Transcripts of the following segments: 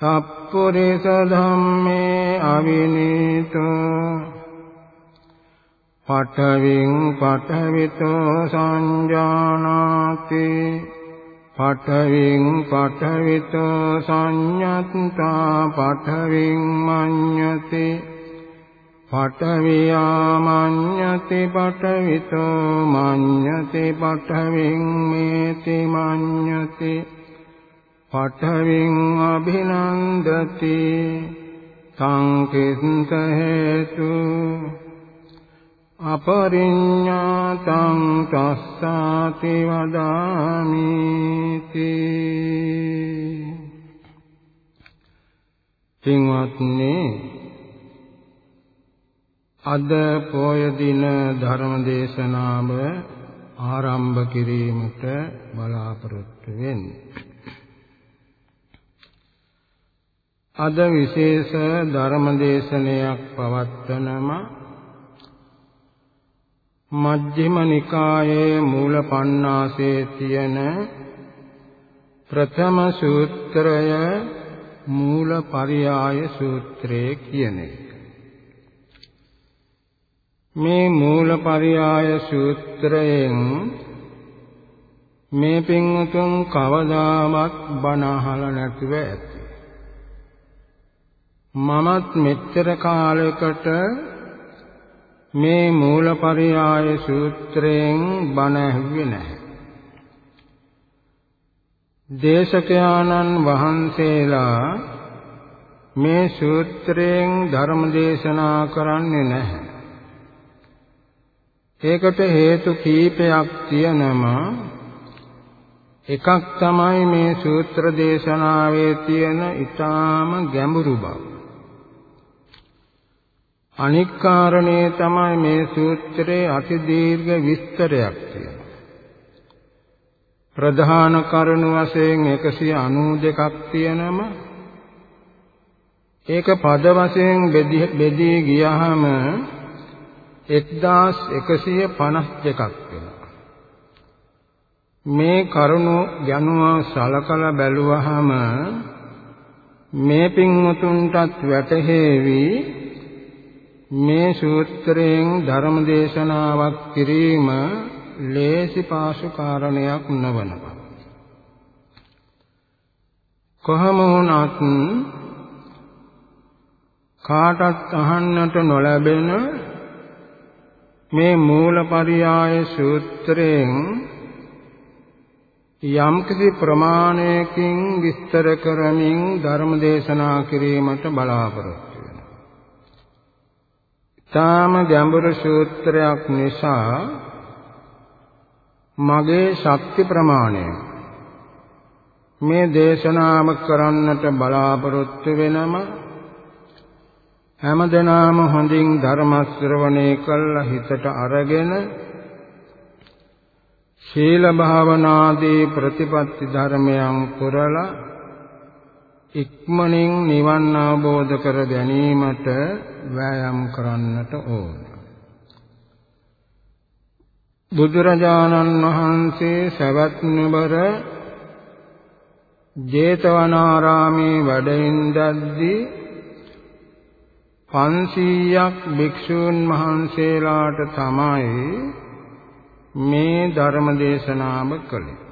සප්පුරිස ධම්මේ අවිනීතෝ පඨවින් පඨවිතෝ සංජානාති පඨවින් පඨවිතෝ සංඤත්තා පඨවින් මඤ්ඤති පඨවියා මඤ්ඤති පඨවිතෝ මඤ්ඤති පඨවින් මේති මඤ්ඤති පඨවින් අභිනන්දති. සංකිස්ස හේතු අපරිඤ්ඤාතං තස්සාති වදාමිති. පින්වත්නි අද පොය දින ධර්ම දේශනාව ආරම්භ කිරීමට බලාපොරොත්තු වෙන්නේ. අද විශේෂ ධර්ම දේශනයක් පවත්වනම මජ්ක්‍ධිම නිකායේ මූල පණ්ණාසයේ තියෙන ප්‍රථම සූත්‍රය මූල පරියාය සූත්‍රය කියන එක. මේ මූල පරියාය සූත්‍රයෙන් මේ පින්වතුන් කවදාවත් බණ අහලා නැතිව ඇත. මමත් මෙච්චර කාලයකට මේ මූලපරියාය සූත්‍රයෙන් බණ ඇහුවේ නැහැ. දේශකයාණන් වහන්සේලා මේ සූත්‍රයෙන් ධර්ම දේශනා කරන්නේ නැහැ. ඒකට හේතු කීපයක් තියෙනම එකක් තමයි මේ සූත්‍ර දේශනාවේ තියෙන ඊටාම ගැඹුරු බව. අනික් කාරණේ තමයි මේ සූත්‍රයේ අති දීර්ඝ විස්තරයක් තියෙනවා. ප්‍රධාන කරුණු වශයෙන් 192ක් තියෙනම ඒක පද වශයෙන් බෙදී ගියහම 1152ක් වෙනවා. මේ කරුණු යනුව සලකලා බැලුවහම මේ පින්වතුන්ටත් වැටහෙවි මේ සූත්‍රයෙන් ධර්ම දේශනාවක් කිරීම ලේසි පාසු කාරණයක් නොවන බව. කොහම වුණත් කාටත් අහන්නට නොලැබෙන මේ මූලපරියාය සූත්‍රයෙන් යම්කිසි ප්‍රමාණයකින් විස්තර කරමින් ධර්ම දේශනා කිරීමට බලාපොරොත්තු වෙනවා. ඊටාම ගැඹුරු සූත්‍රයක් නිසා මගේ ශක්ති ප්‍රමාණය. මේ දේශනාව කරන්නට බලාපොරොත්තු වෙනම හැමදෙනාම හොඳින් ධර්ම ශ්‍රවණය කළ හිතට අරගෙන ශීල භාවනාදී ප්‍රතිපත්ති ධර්මයන් පුරලා ඉක්මනින් නිවන් අවබෝධ කර ගැනීමට වෑයම් කරන්නට ඕන. බුදුරජාණන් වහන්සේ සවැත් නුවර ජේතවනාරාමේ වැඩ ඉඳද්දී 500ක් භික්ෂූන් වහන්සේලාට තමයි මේ ධර්ම දේශනාව කළේ.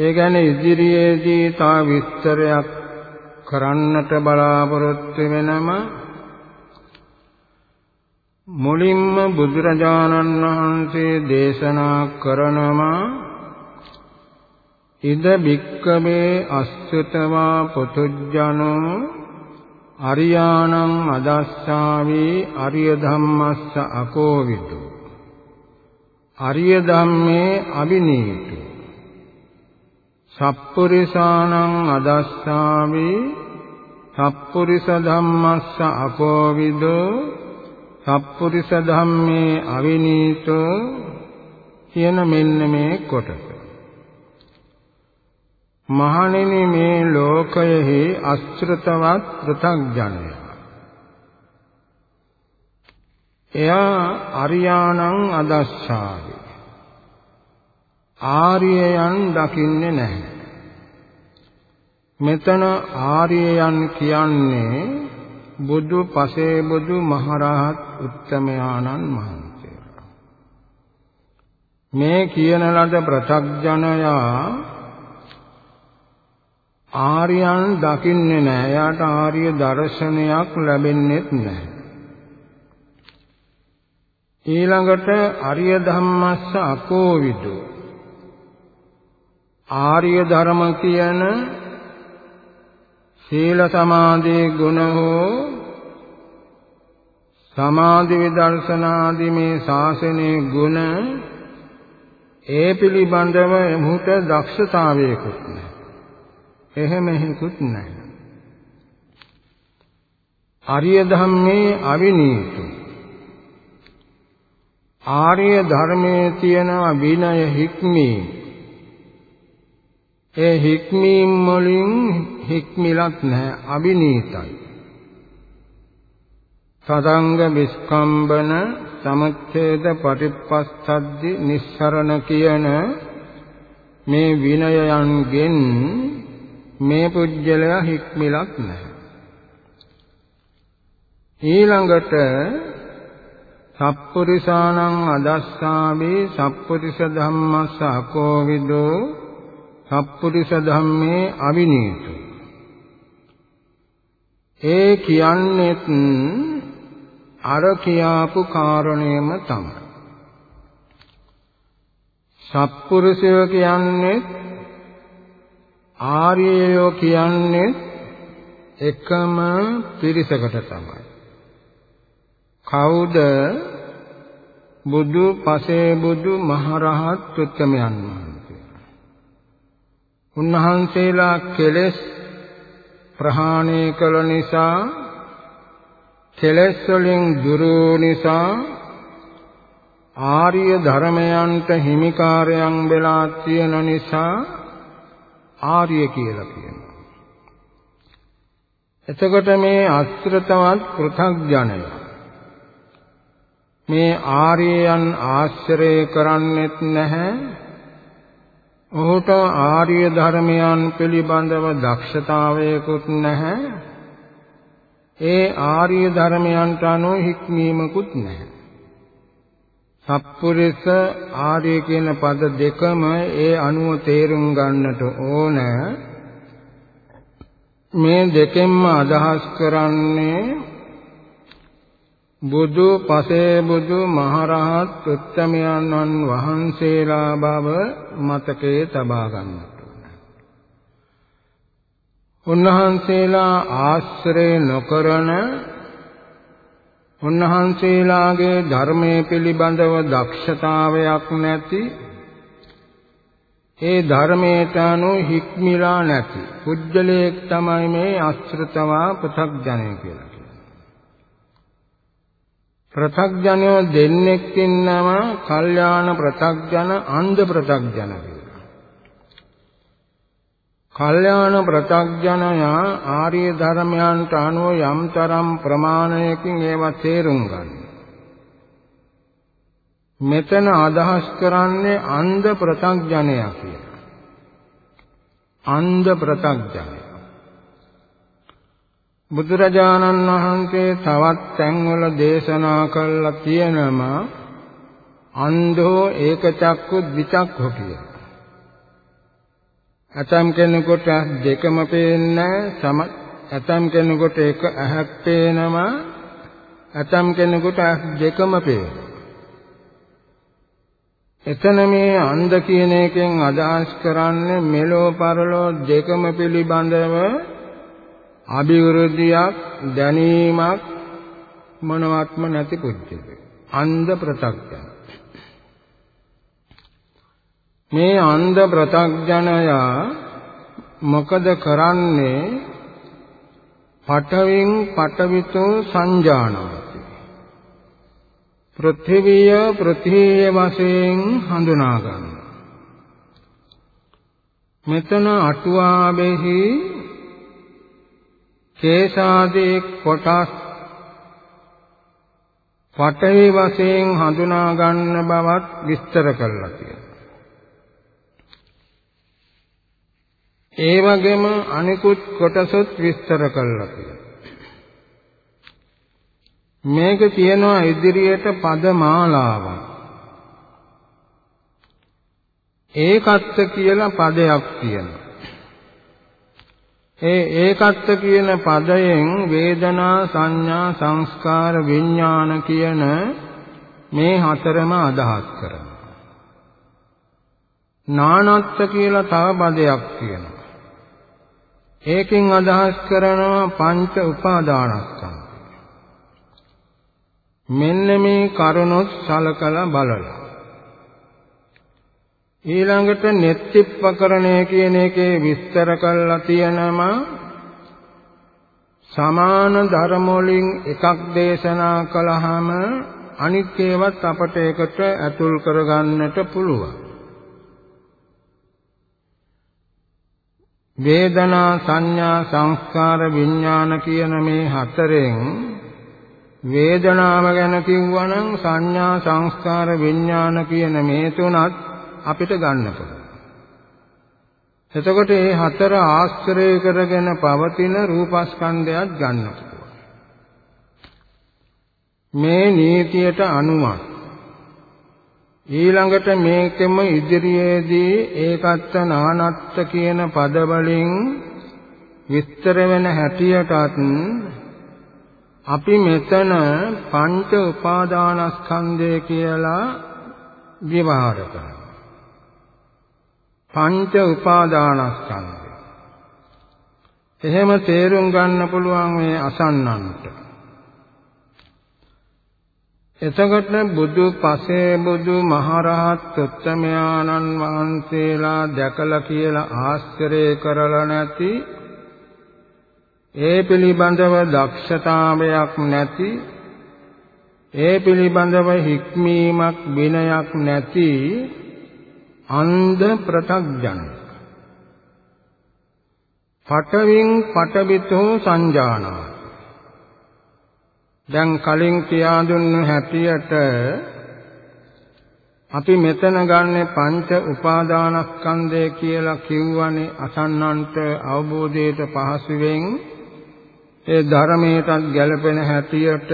ඒ ගැන ඉදිරියේදී තා විස්තරයක් කරන්නට බලාපොරොත්තු වෙනම මුලින්ම බුදුරජාණන් වහන්සේ දේශනා කරනවා ඉද බික්කමේ අස්තවා පොතුජ්ජනෝ අරියාණං අදස්සාවි අරිය ධම්මස්ස අකෝවිදු අරිය ධම්මේ අබිනීතු සප්පුරිසානං අදස්සාවි සප්පුරිස ධම්මස්ස අකෝවිදෝ සප්පුරිස ධම්මේ අවිනීතෝ කියන මෙන්න මේ කොටස. මහණෙනි මේ ලෝකයෙහි අශ්‍රතවත් පෘථග්ජනය. එයා අරියාණං අදස්සාවි ආර්යයන් දකින්නේ නැහැ මෙතන ආර්යයන් කියන්නේ බුදු පසේ බුදු මහරහත් උත්තමයාණන් වහන්සේලා මේ කියන ලද ප්‍රත්‍යඥයා ආර්යයන් දකින්නේ නැහැ. එයාට ආර්ය දර්ශනයක් ලැබෙන්නේ නැහැ. ඊළඟට අරිය ධම්මස්ස අකෝවිදු ආර්ය ධර්ම කියන සීල සමාධි ගුණ හෝ සමාධි විදර්ශනාදී මේ ශාසනයේ ගුණ ඒ පිළිබඳව එමුට දක්ෂතාවයකුත් නැහැ. එහෙම හේකුත් නැහැ. ආර්ය ධම්මේ අවිනීතු ආර්ය ධර්මයේ තියෙන විනය හික්මී ඒ හික්මීම් වලින් හික්මිලත් නැහැ අවිනීතයි. සදංග විස්කම්බන සමච්ඡේද පටිපස්සද්දි නිස්සරණ කියන මේ විනයයන්ගෙන් මේ පුජ්‍යලයා හික්මිලක් නැහැ. ඊළඟට සප්පුරිසානං අදස්සාවේ සප්පුරිස ධම්මස්ස අකෝවිදෝ සප්පුරිස ධම්මේ අවිනීතු. ඒ කියන්නේත් අර කියාපු කාරණේම තමයි. සප්පුරුෂය කියන්නේ ආර්යයෝ කියන්නේ එකම පිරිසකට තමයි. කවුද? බුදු පසේ බුදු මහරහත් උත්තමයන් වහන්සේ. උන්වහන්සේලා කෙලෙස් ප්‍රහාණය කළ නිසා කෙලෙස් වලින් දුරු නිසා ආර්ය ධර්මයන්ට හිමිකාරයන් වෙලා තියෙන නිසා ආර්ය කියලා කියනවා. එතකොට මේ අස්ත්‍රතවත් පෘථග්ජනය මේ ආර්යයන් ආශ්‍රය කරන්නෙත් නැහැ ඔහුට ආර්ය ධර්මයන් පිළිබඳව දක්ෂතාවයකුත් නැහැ. ඒ ආර්ය ධර්මයන්ට අනුව හික්මීමකුත් නැහැ. සත්පුරුෂ ආර්ය කියන පද දෙකම ඒ අනුව තේරුම් ගන්නට ඕන. මේ දෙකෙන්ම අදහස් කරන්නේ බුදු පසේ බුදු මහරහත් උත්තමයන්න් වහන්සේලා බව මතකයේ තබා ගන්නට. උන්වහන්සේලා ආශ්‍රය නොකරන උන්වහන්සේලාගේ ධර්මයේ පිළිබඳව දක්ෂතාවයක් නැති ඒ ධර්මයට අනුව හික්මිලා නැති පුජ්‍යලයක් තමයි මේ අශ්‍රතවා පෘථග්ජනය කියලා. පෘථග්ජනයෝ දෙන්නෙක් ඉන්නවා කල්යාණ පෘථග්ජන අන්ධ පෘථග්ජන කියලා. කල්යාණ පෘථග්ජනයා ආර්ය ධර්මයන්ට අනුව යම්තරම් ප්‍රමාණයකින් ඒවා තේරුම් ගන්න. මෙතන අදහස් කරන්නේ අන්ධ පෘථග්ජනයා කියලා. අන්ධ පෘථග්ජනයා බුදුරජාණන් වහන්සේ තවත් තැන්වල දේශනා කළා තියෙනවා අන්ධෝ ඒකචක්කු ද්විචක්ඛු කියලා. ඇතම් කෙනෙකුට දෙකම පේන්නේ සම ඇතම් කෙනෙකුට එක ඇහක් පේනවා ඇතම් කෙනෙකුට දෙකම පේනවා. එතන මේ අන්ධ කියන එකෙන් අදහස් කරන්නේ මෙලෝ පරලෝ දෙකම පිළිබඳව අභිවෘද්ධියක් දැනීමක් මොනවත්ම නැති පුද්ගලෙක්. අන්ධ ප්‍රත්‍යඥ. මේ අන්ධ ප්‍රත්‍යඥයා මොකද කරන්නේ? පඨවින් පඨවිතෝ සංජානති. පෘථිවිය පෘථිවිය වශයෙන් හඳුනා ගන්නවා. මෙතන අටුවාවෙහි කේසාදී කොටස් පඨවි වශයෙන් හඳුනා ගන්න බවත් විස්තර කරලා තියෙනවා. ඒ වගේම අනිකුත් කොටසත් විස්තර කරලා තියෙනවා. මේක කියනවා ඉදිරියට පද මාලාවක්. ඒකත්ත කියලා පදයක් තියෙනවා. ඒ ඒකත්ත කියන පදයෙන් වේදනා සංඥා සංස්කාර විඥාන කියන මේ හතරම අදහස් කරනවා. නානත්ත කියලා තව පදයක් තියෙනවා. ඒකෙන් අදහස් කරනවා පංච උපාදානස්කන්ධ. මෙන්න මේ කරුණොත් සලකලා බලලා ඊළඟට nettippakaranaya කියන එකේ විස්තර කරලා තියෙනවා. සමාන ධර්ම වලින් එකක් දේශනා කළාම අනිත් ඒවත් අපට ඒකට ඇතුල් කරගන්නට පුළුවන්. වේදනා සංඥා සංස්කාර විඥාන කියන මේ හතරෙන් වේදනාව ගැන කිව්වනම් සංඥා සංස්කාර විඥාන කියන මේ තුනත් අපිට ගන්න පුළුවන්. එතකොට මේ හතර ආශ්‍රය කරගෙන පවතින රූපස්කන්ධයත් ගන්න පුළුවන්. මේ නීතියට අනුව ඊළඟට මේකෙම ඉදිරියේදී ඒකත්ත නානත්ත කියන පද වලින් විස්තර වෙන හැටියටත් අපි මෙතන පංච උපාදානස්කන්ධය කියලා විවහාර කරනවා. පංච උපාදානස්කන්ධය. එහෙම තේරුම් ගන්න පුළුවන් මේ අසන්නන්ට. එතකොට බුදු පසේ බුදු මහරහත් උත්තමයාණන් වහන්සේලා දැකලා කියලා ආශ්චර්ය කරලා නැති ඒ පිළිබඳව දක්ෂතාවයක් නැති ඒ පිළිබඳව හික්මීමක් විනයක් නැති අන්ධ ප්‍රතග්ජන පඨවින් පඨවිතෝ සංජානා. දැන් කලින් කියා දුන්න හැටියට අපි මෙතන ගන්න පංච උපාදානස්කන්ධය කියලා කිව්වනේ අසන්නන්ට අවබෝධයට පහසුවෙන්. ඒ ධර්මයටත් ගැලපෙන හැටියට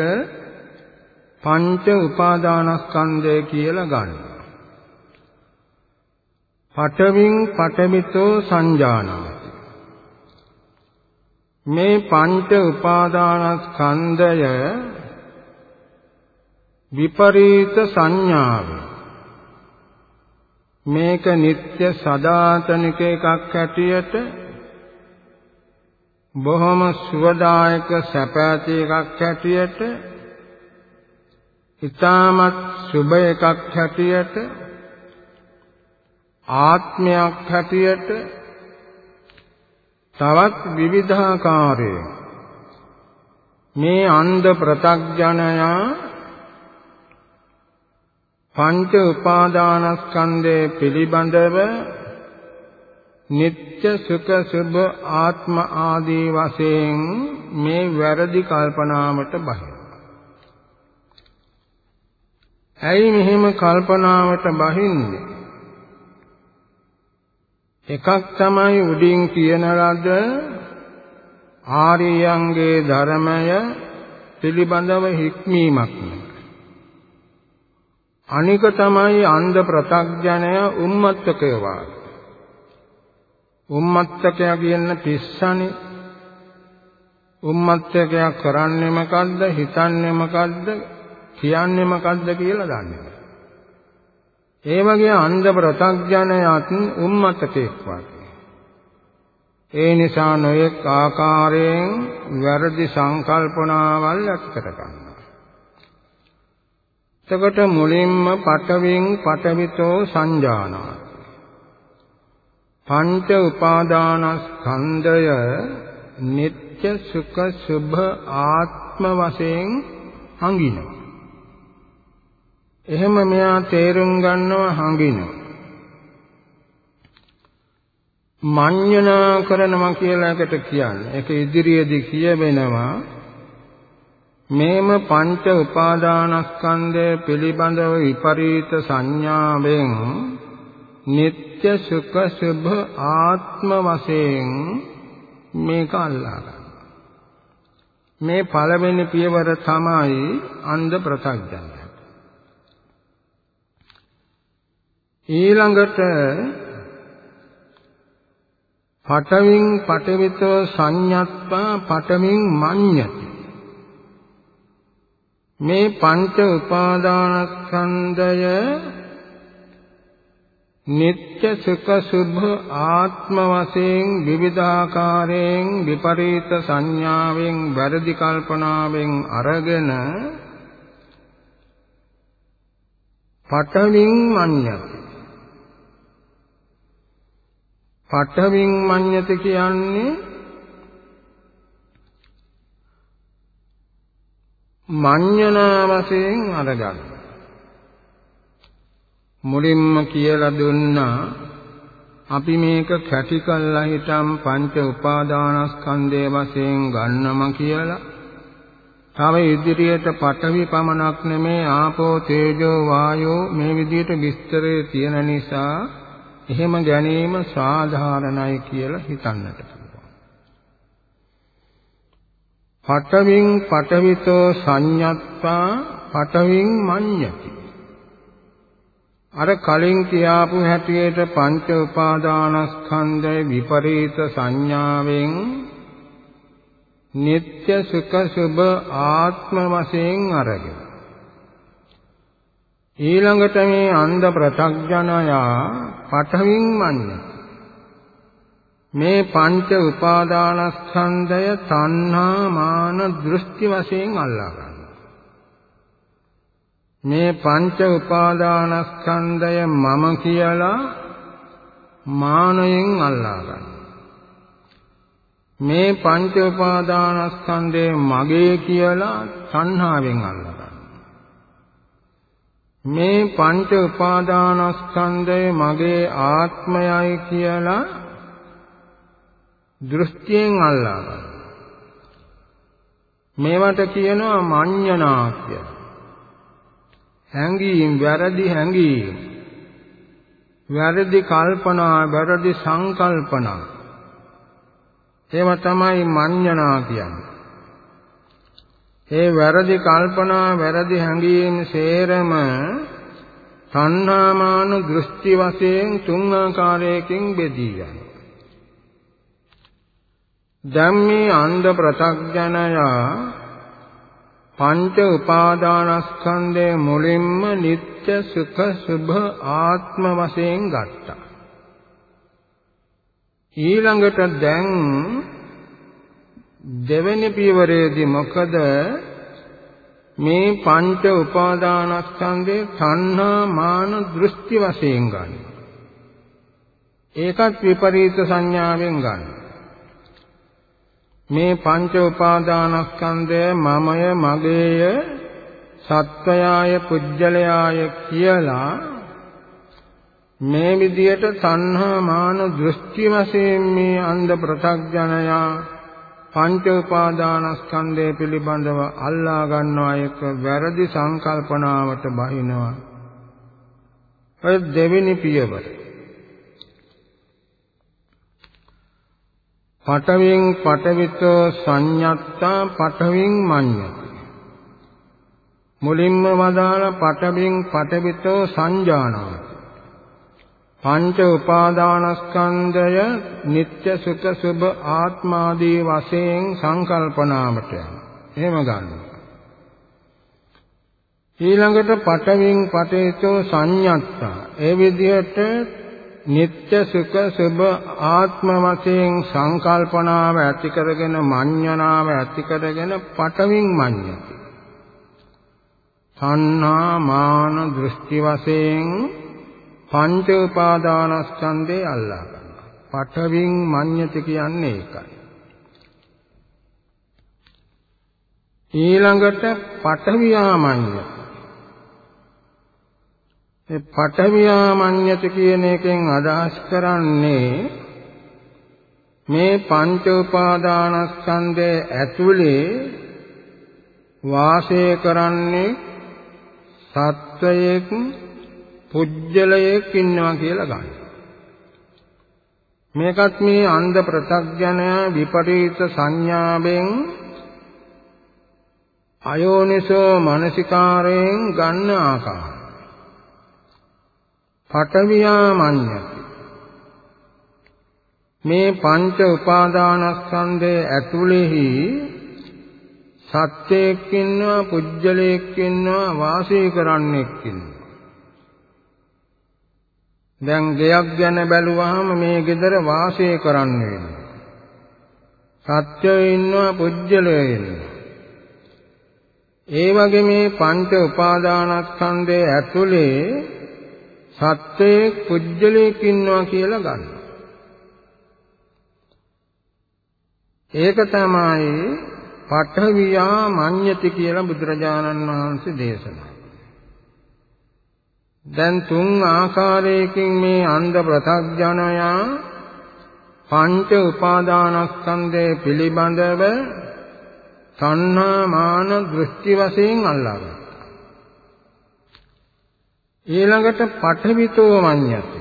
පංච උපාදානස්කන්ධය කියලා ගන්නවා පඨවින් පඨමිතෝ සංජානාති මේ පංච උපාදානස්කන්ධය විපරීත සංඥාව। මේක නিত্য සදාතනික එකක් හැටියට බොහොම සුවදායක සැප ඇති එකක් හැටියට ඊටමත් සුබ එකක් හැටියට ආත්මයක් හැටියට තවත් විවිධාකාරයේ මේ අන්ධ ප්‍රතග්ජනයා පංච උපාදානස්කන්ධය පිළිබඳව නিত্য සුඛ සුභ ආත්ම ආදී වශයෙන් මේ වැරදි කල්පනාවට බහින. ඇයි මෙහෙම කල්පනාවට බහින්නේ? එකක් තමයි උඩින් කියන ලද ආර්යයන්ගේ ධර්මය පිළිබඳව හික්මීමක්. අනික තමයි අන්ධ ප්‍රතග්ජනය උම්මත්තකය වාගේ උම්මත්තකයා කියන පිස්සනේ උම්මත්තකයා කරන්නේ මොකද්ද හිතන්නේ මොකද්ද කියන්නේ මොකද්ද කියලා දන්නේ. ඒ වගේ අන්ධ ප්‍රතග්ජනයත් උම්මත්තකෙක් වගේ ඒ නිසා නොයෙක් ආකාරයෙන් වැරදි සංකල්පනාවල් ඇති කර ගන්නවා එතකොට මුලින්ම පටවින් පටවිතෝ සංජානාති. පංච උපාදානස්කන්ධය නিত্য සුඛ සුභ ආත්ම වශයෙන් හංගිනවා. එහෙම මෙයා තේරුම් ගන්නවා හංගිනවා. මඤ්ඤණා කරනවා කියලා එකට කියන්නේ. ඒක ඉදිරියේදී කියවෙනවා මේම පංච උපාදානස්කන්ධය පිළිබඳව විපරීත සංඥාවෙන් නিত্য සුඛ සුභ ආත්ම වශයෙන් මේක අල්ලා ගන්න. මේ පළවෙනි පියවර තමයි අන්ධ ප්‍රත්‍යඥය. ඊළඟට පඨවින් පඨවිතෝ සංඤත්වා පඨමින් මඤ්ඤති. මේ පංච උපාදානස්කන්ධය නিত্য සුඛ සුභ ආත්ම වශයෙන් විවිධාකාරයෙන් විපරීත සංඥාවෙන් වැරදි කල්පනාවෙන් අරගෙන පඨවින් මඤ්ඤති. පඨවින් මඤ්ඤති කියන්නේ මඤ්ඤනා වශයෙන් අරගන්න මුලින්ම කියලා දුන්නා අපි මේක කැටි කළා හිටම් පංච උපාදානස්කන්ධයේ වශයෙන් ගන්නම කියලා. තව ඉදිරියට පඨවි පමණක් නෙමේ ආපෝ තේජෝ වායෝ මේ විදිහට විස්තරේ තියෙන නිසා එහෙම ගැනීම සාධාරණයි කියලා හිතන්නට පුළුවන්. පඨවින් පඨවිතෝ සංඤත්තා පඨවින් මඤ්ඤති අර කලින් කියාපු හැටියට පංච උපාදානස්කන්ධය විපරීත සංඥාවෙන් නিত্য සුඛ සුභ ආත්ම වශයෙන් අරගෙන ඊළඟට මේ අන්ධ ප්‍රත්‍යඥයා පඨවින් මන්නේ මේ පංච උපාදානස්කන්ධය තණ්හා මාන දෘෂ්ටි වශයෙන් අල්ලා ගන්න මේ පංච උපාදානස්කන්ධය මම කියලා මානයෙන් අල්ලා ගන්න. මේ පංච උපාදානස්කන්ධය මගේ කියලා සංහාවෙන් අල්ලා ගන්න. මේ පංච උපාදානස්කන්ධය මගේ ආත්මයයි කියලා දෘෂ්ටියෙන් අල්ලා ගන්න. මේවට කියනවා මඤ්ඤණා කියලා. හැඟීම් වැරදි හැඟීම් වැරදි කල්පනා වැරදි සංකල්පනා ඒව තමයි මඤ්ඤණා කියන්නේ ඒ වැරදි කල්පනා වැරදි හැඟීම් සේරම තණ්හාමාන දෘෂ්ටි වශයෙන් තුන් ආකාරයකින් බෙදී යනවා ධම්මේ අන්ධ ප්‍රත්‍යඥයා පංච උපාදානස්කන්ධය මුලින්ම නিত্য සුඛ සුභ ආත්ම වශයෙන් ගත්තා. ඊළඟට දැන් දෙවෙනි පියවරේදී මොකද මේ පංච උපාදානස්කන්ධේ තණ්හා මාන දෘෂ්ටි වශයෙන් ගන්න. ඒකත් විපරීත සංඥාවෙන් ගන්න. මේ පංච උපාදානස්කන්ධය මමය මගේය සත්වයාය පුජ්‍යලයාය කියලා මේ විදියට තණ්හා මාන දෘෂ්ටි වශයෙන් මේ අන්ධ ප්‍රත්‍යඥයා පංච උපාදානස්කන්ධය පිළිබඳව අල්ලා ගන්නවා එක වැරදි සංකල්පනාවට බහිනවා. ඔය දෙවෙනි පියවර. පඨවින් පඨවිතෝ සංඤත්තා පඨවින් මඤ්ඤති. මුලින්ම වදාළ පඨවින් පඨවිතෝ සංජානාති. පංච උපාදානස්කන්ධය නিত্য සුඛ සුභ ආත්මාදී වශයෙන් සංකල්පනාමට එහෙම ගන්නවා. ඊළඟට පඨවින් පඨේතෝ සංඤත්තා. ඒ විදිහට නিত্য සුඛ සුභ ආත්ම වශයෙන් සංකල්පනාව ඇති කරගෙන මඤ්ඤණාව ඇති කරගෙන පඨවින් මඤ්ඤති. තණ්හා මාන දෘෂ්ටි වශයෙන් පංච උපාදානස්කන්ධේ අල්ලා ගන්නවා. පඨවින් මඤ්ඤති කියන්නේ ඒකයි. ඊළඟට පඨවියා මඤ්ඤති. මේ පඨවියා මඤ්ඤති කියන එකෙන් අදහස් කරන්නේ මේ පංච උපාදානස්කන්ධයේ ඇතුලේ වාසය කරන්නේ සත්වයෙක් පුජ්‍යලයක් ඉන්නවා කියලා ගන්න. මේකත් මේ අන්ධ ප්‍රත්‍යඥය විපරීත සංඥාවෙන් අයෝනිසෝ මනසිකාරයෙන් ගන්න ආකාරය. පඨවියා මඤ්ඤති. මේ පංච උපාදානස්කන්ධයේ ඇතුළෙහි සත්‍යයක් ඉන්නවා පුජ්‍යලයක් ඉන්නවා වාසය කරන්නෙක් ඉන්නවා දැන් ගෙයක් ගැන බැලුවාම මේ ගෙදර වාසය කරන්න වෙනවා. සත්‍යය ඉන්නවා පුජ්‍යලය ඉන්නවා. ඒ වගේ මේ පංච උපාදානස්කන්ධයේ ඇතුලේ සත්‍යයේ පුජ්‍යලයක් ඉන්නවා කියලා ගන්නවා. ඒක තමයි පඨවියා මඤ්ඤති කියලා බුදුරජාණන් වහන්සේ දේශනා දැන් තුන් ආකාරයකින් මේ අන්ධ ප්‍රත්‍යඥයා පංච උපාදානස්කන්ධය පිළිබඳව තණ්හා මාන දෘෂ්ටි වශයෙන් අල්ලාගත්තා. ඊළඟට පඨවිතෝ මඤ්ඤති.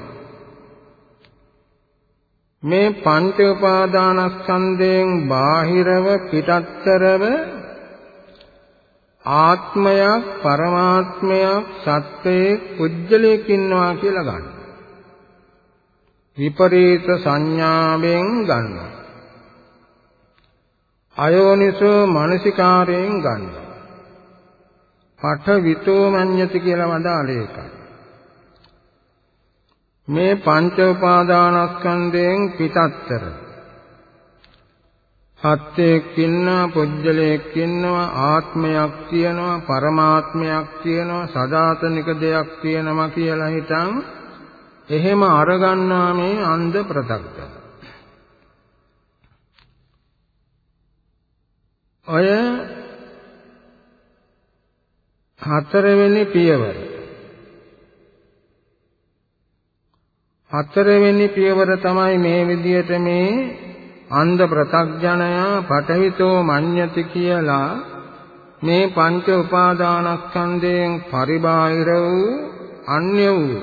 මේ පංච උපාදානස්කන්ධයෙන් බාහිරව පිටත්තරව ආත්මයක් පරමාත්මයක් සත්වයේ කුජලයක් ඉන්නවා කියලා ගන්න. විපරීත සංඥාවෙන් ගන්නවා. අයෝනිසෝ මානසිකාරයෙන් ගන්නවා. පඨ විතෝ මඤ්ඤති කියලා වදාළේ ඒකයි. මේ පංච උපාදානස්කන්ධයෙන් පිටත්තර සත්‍යයක් ඉන්නවා පුජ්‍යලයක් ඉන්නවා ආත්මයක් තියෙනවා පරමාත්මයක් තියෙනවා සදාතනික දෙයක් තියෙනවා කියලා හිතන් එහෙම අරගන්නා මේ අන්ධ ප්‍රත්‍යක්ෂ. ඔය හතරවෙනි පියවර. හතරවෙනි පියවර තමයි මේ විදියට මේ අන්ධ ප්‍රතග්ජනයා පඨවිතෝ මඤ්ඤති කියලා මේ පංච උපාදානස්කන්ධයෙන් පරිබාහිර වූ අන්‍ය වූ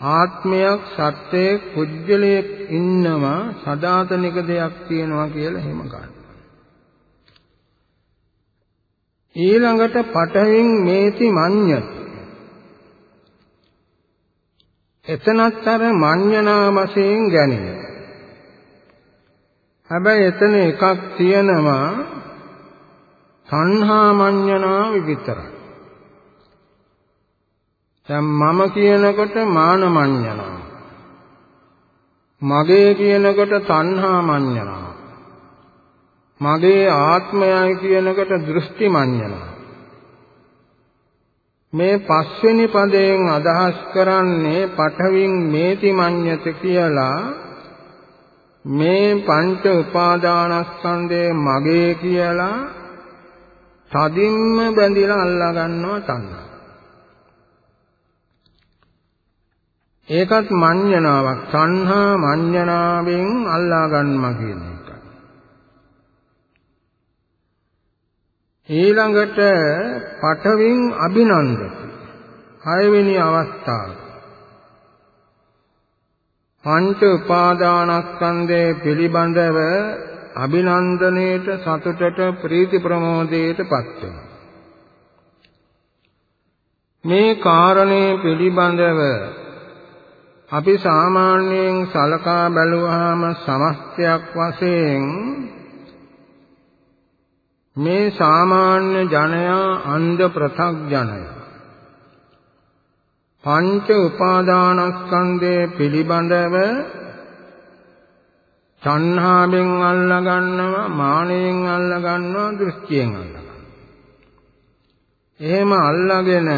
ආත්මයක් සත්‍යයේ කුජලයක් ඉන්නවා සදාතනික දෙයක් තියෙනවා කියලා හිම ගන්න. ඊළඟට පඨවින් මේති මඤ්ඤති. එතනත් අර මඤ්ඤනා වශයෙන් ගැනීම. හැබැයි එතන එකක් තියෙනවා තණ්හා මඤ්ඤණාව විතරයි. දැන් මම කියනකොට මාන මඤ්ඤණාව. මගේ කියනකොට තණ්හා මඤ්ඤණාව. මගේ ආත්මයයි කියනකොට දෘෂ්ටි මඤ්ඤණාව. මේ පස්වෙනි පදයෙන් අදහස් කරන්නේ පඨවින් මේති මඤ්ඤත කියලා මේ පංච උපාදානස්කන්ධය මගේ කියලා තදින්ම බැඳිලා අල්ලා ගන්නවා තණ්හා. ඒකත් මඤ්ඤණාවක් තණ්හා මඤ්ඤණාවෙන් අල්ලා ගන්නවා කියන එක. ඊළඟට පඨවින් අභිනන්දති. හයවෙනි අවස්ථාව. පංච උපාදානස්කන්ධය පිළිබඳව අභිනන්දනයේට සතුටට ප්‍රීති ප්‍රමෝදයටපත් වෙනවා. මේ කාරණේ පිළිබඳව අපි සාමාන්‍යයෙන් සලකා බැලුවාම සමස්තයක් වශයෙන් මේ සාමාන්‍ය ජනයා අන්ධ පෘථග්ජනය පංච උපාදානස්කන්ධය පිළිබඳව තණ්හාවෙන් අල්ලා ගන්නවා මානෙන් අල්ලා ගන්නවා දෘෂ්ටියෙන් අල්ලා ගන්නවා එහෙම අල්ලාගෙන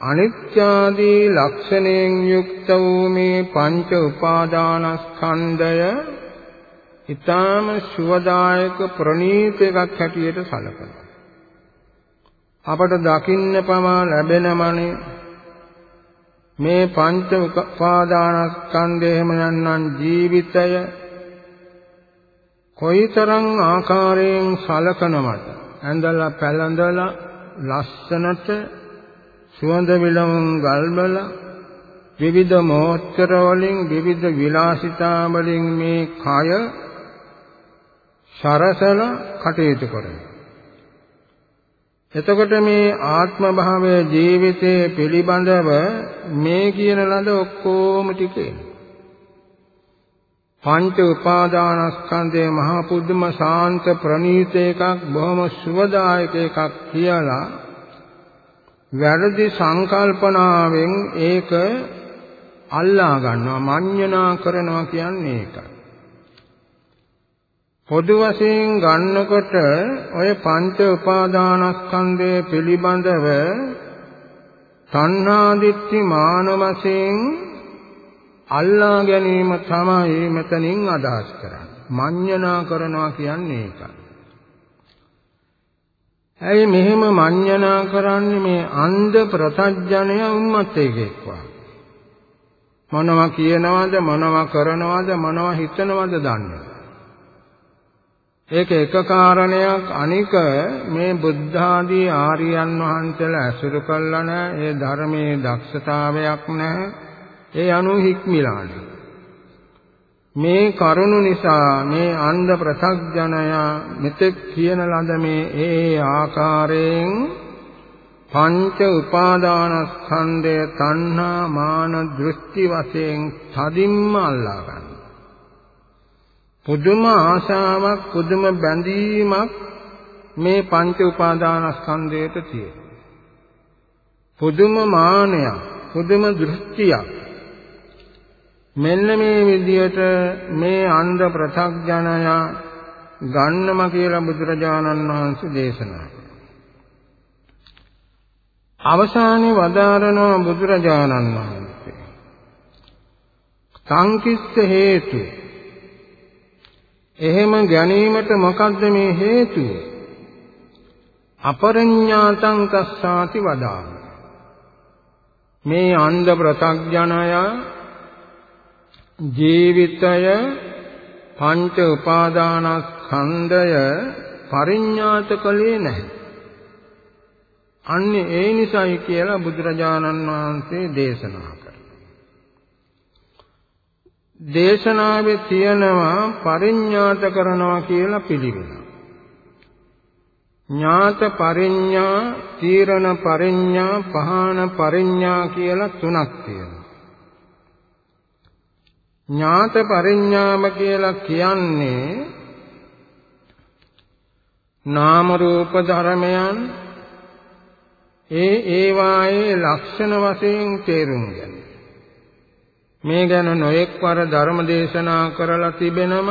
අනිත්‍යාදී ලක්ෂණයෙන් යුක්ත වූ මේ පංච උපාදානස්කන්ධය ඊටාම සුවදායක ප්‍රණීත එකක් හැටියට සැලකනවා. අපට දකින්න පමා ලැබෙනමනේ මේ පංච උපාදානස්කන්ධයම යන්නම් ජීවිතය කොයිතරම් ආකාරයෙන් සලකනවද? ඇඳලා පැළඳලා ලස්සනට සුවඳ විලවුන් ගල්බලා විවිධ මෝස්තර වලින් විවිධ විලාසිතා වලින් මේ කය සරසල කටයුතු කරනවා. එතකොට මේ ආත්ම භාවයේ ජීවිතයේ පිළිබඳව මේ කියන ලද ඔක්කොම ටිකේ පංච උපාදානස්කන්ධයේ මහා පුදුම ශාන්ත ප්‍රණීත එකක් බොහොම සුවදායක එකක් කියලා වැරදි සංකල්පනාවෙන් ඒක අල්ලා ගන්නවා මඤ්ඤණා කරනවා කියන්නේ ඒකයි. පොදු වශයෙන් ගන්නකොට ඔය පංච උපාදානස්කන්ධය පිළිබඳව තණ්හා දිට්ඨි මාන වශයෙන් අල්ලා ගැනීම තමයි මෙතනින් අදහස් කරන්නේ. මඤ්ඤණා කරනවා කියන්නේ ඒකයි. ඇයි මෙහෙම මඤ්ඤණා කරන්නේ මේ අන්ධ ප්‍රතඥය උම්මතේකෙක් වා. මොනවා කියනවද මොනවා කරනවද මොනවා හිතනවද දන්නේ ඒක එක කාරණයක්. අනික මේ බුද්ධ ආදී ආර්යයන් වහන්සේලා ඇසුරු කළා නැහැ ඒ ධර්මයේ දක්ෂතාවයක් නැහැ ඒ අනු හික්මිලා මේ කරුණු නිසා මේ අන්ධ ප්‍රසග්ජනය මෙතෙක් කියන ලද මේ ඒ ආකාරයෙන් පංච උපාදානස්කන්ධය තණ්හා මාන දෘෂ්ටි වශයෙන් තදින්ම අල්ලා ගන්න පුදුම ආශාවක් පුදුම බැඳීමක් මේ පංච උපාදානස්කන්ධයට තියෙනවා. පුදුම මානයක්, පුදුම දෘෂ්ටියක්. මෙන්න මේ විදියට මේ අන්ධ ප්‍රත්‍යඥය ගන්නම කියලා බුදුරජාණන් වහන්සේ දේශනා අවසානයේ වදාරනවා බුදුරජාණන් වහන්සේ. සංකිස්ස හේතු එහෙම ගැනීමට මොකද්ද මේ හේතුව? අපරඤ්ඤාතං කස්සාති වදාන. මේ අන්ධ ප්‍රත්‍යඥය ජීවිතය පංච උපාදානස්කන්ධය පරිඤ්ඤාත කලේ නැහැ. අන්නේ ඒ නිසයි කියලා බුදුරජාණන් වහන්සේ දේශනා දේශනාවේ තියෙනවා පරිඥාත කරනවා කියලා පිළිවෙල. ඥාත පරිඥා, තීරණ පරිඥා, පහාන පරිඥා කියලා තුනක් තියෙනවා. ඥාත පරිඥාම කියලා කියන්නේ නාම රූප ධර්මයන් ඒ ඒවායේ ලක්ෂණ වශයෙන් තේරුම් ගන්න. මේ ගැන නොඑක් වර ධර්ම දේශනා කරලා තිබෙනම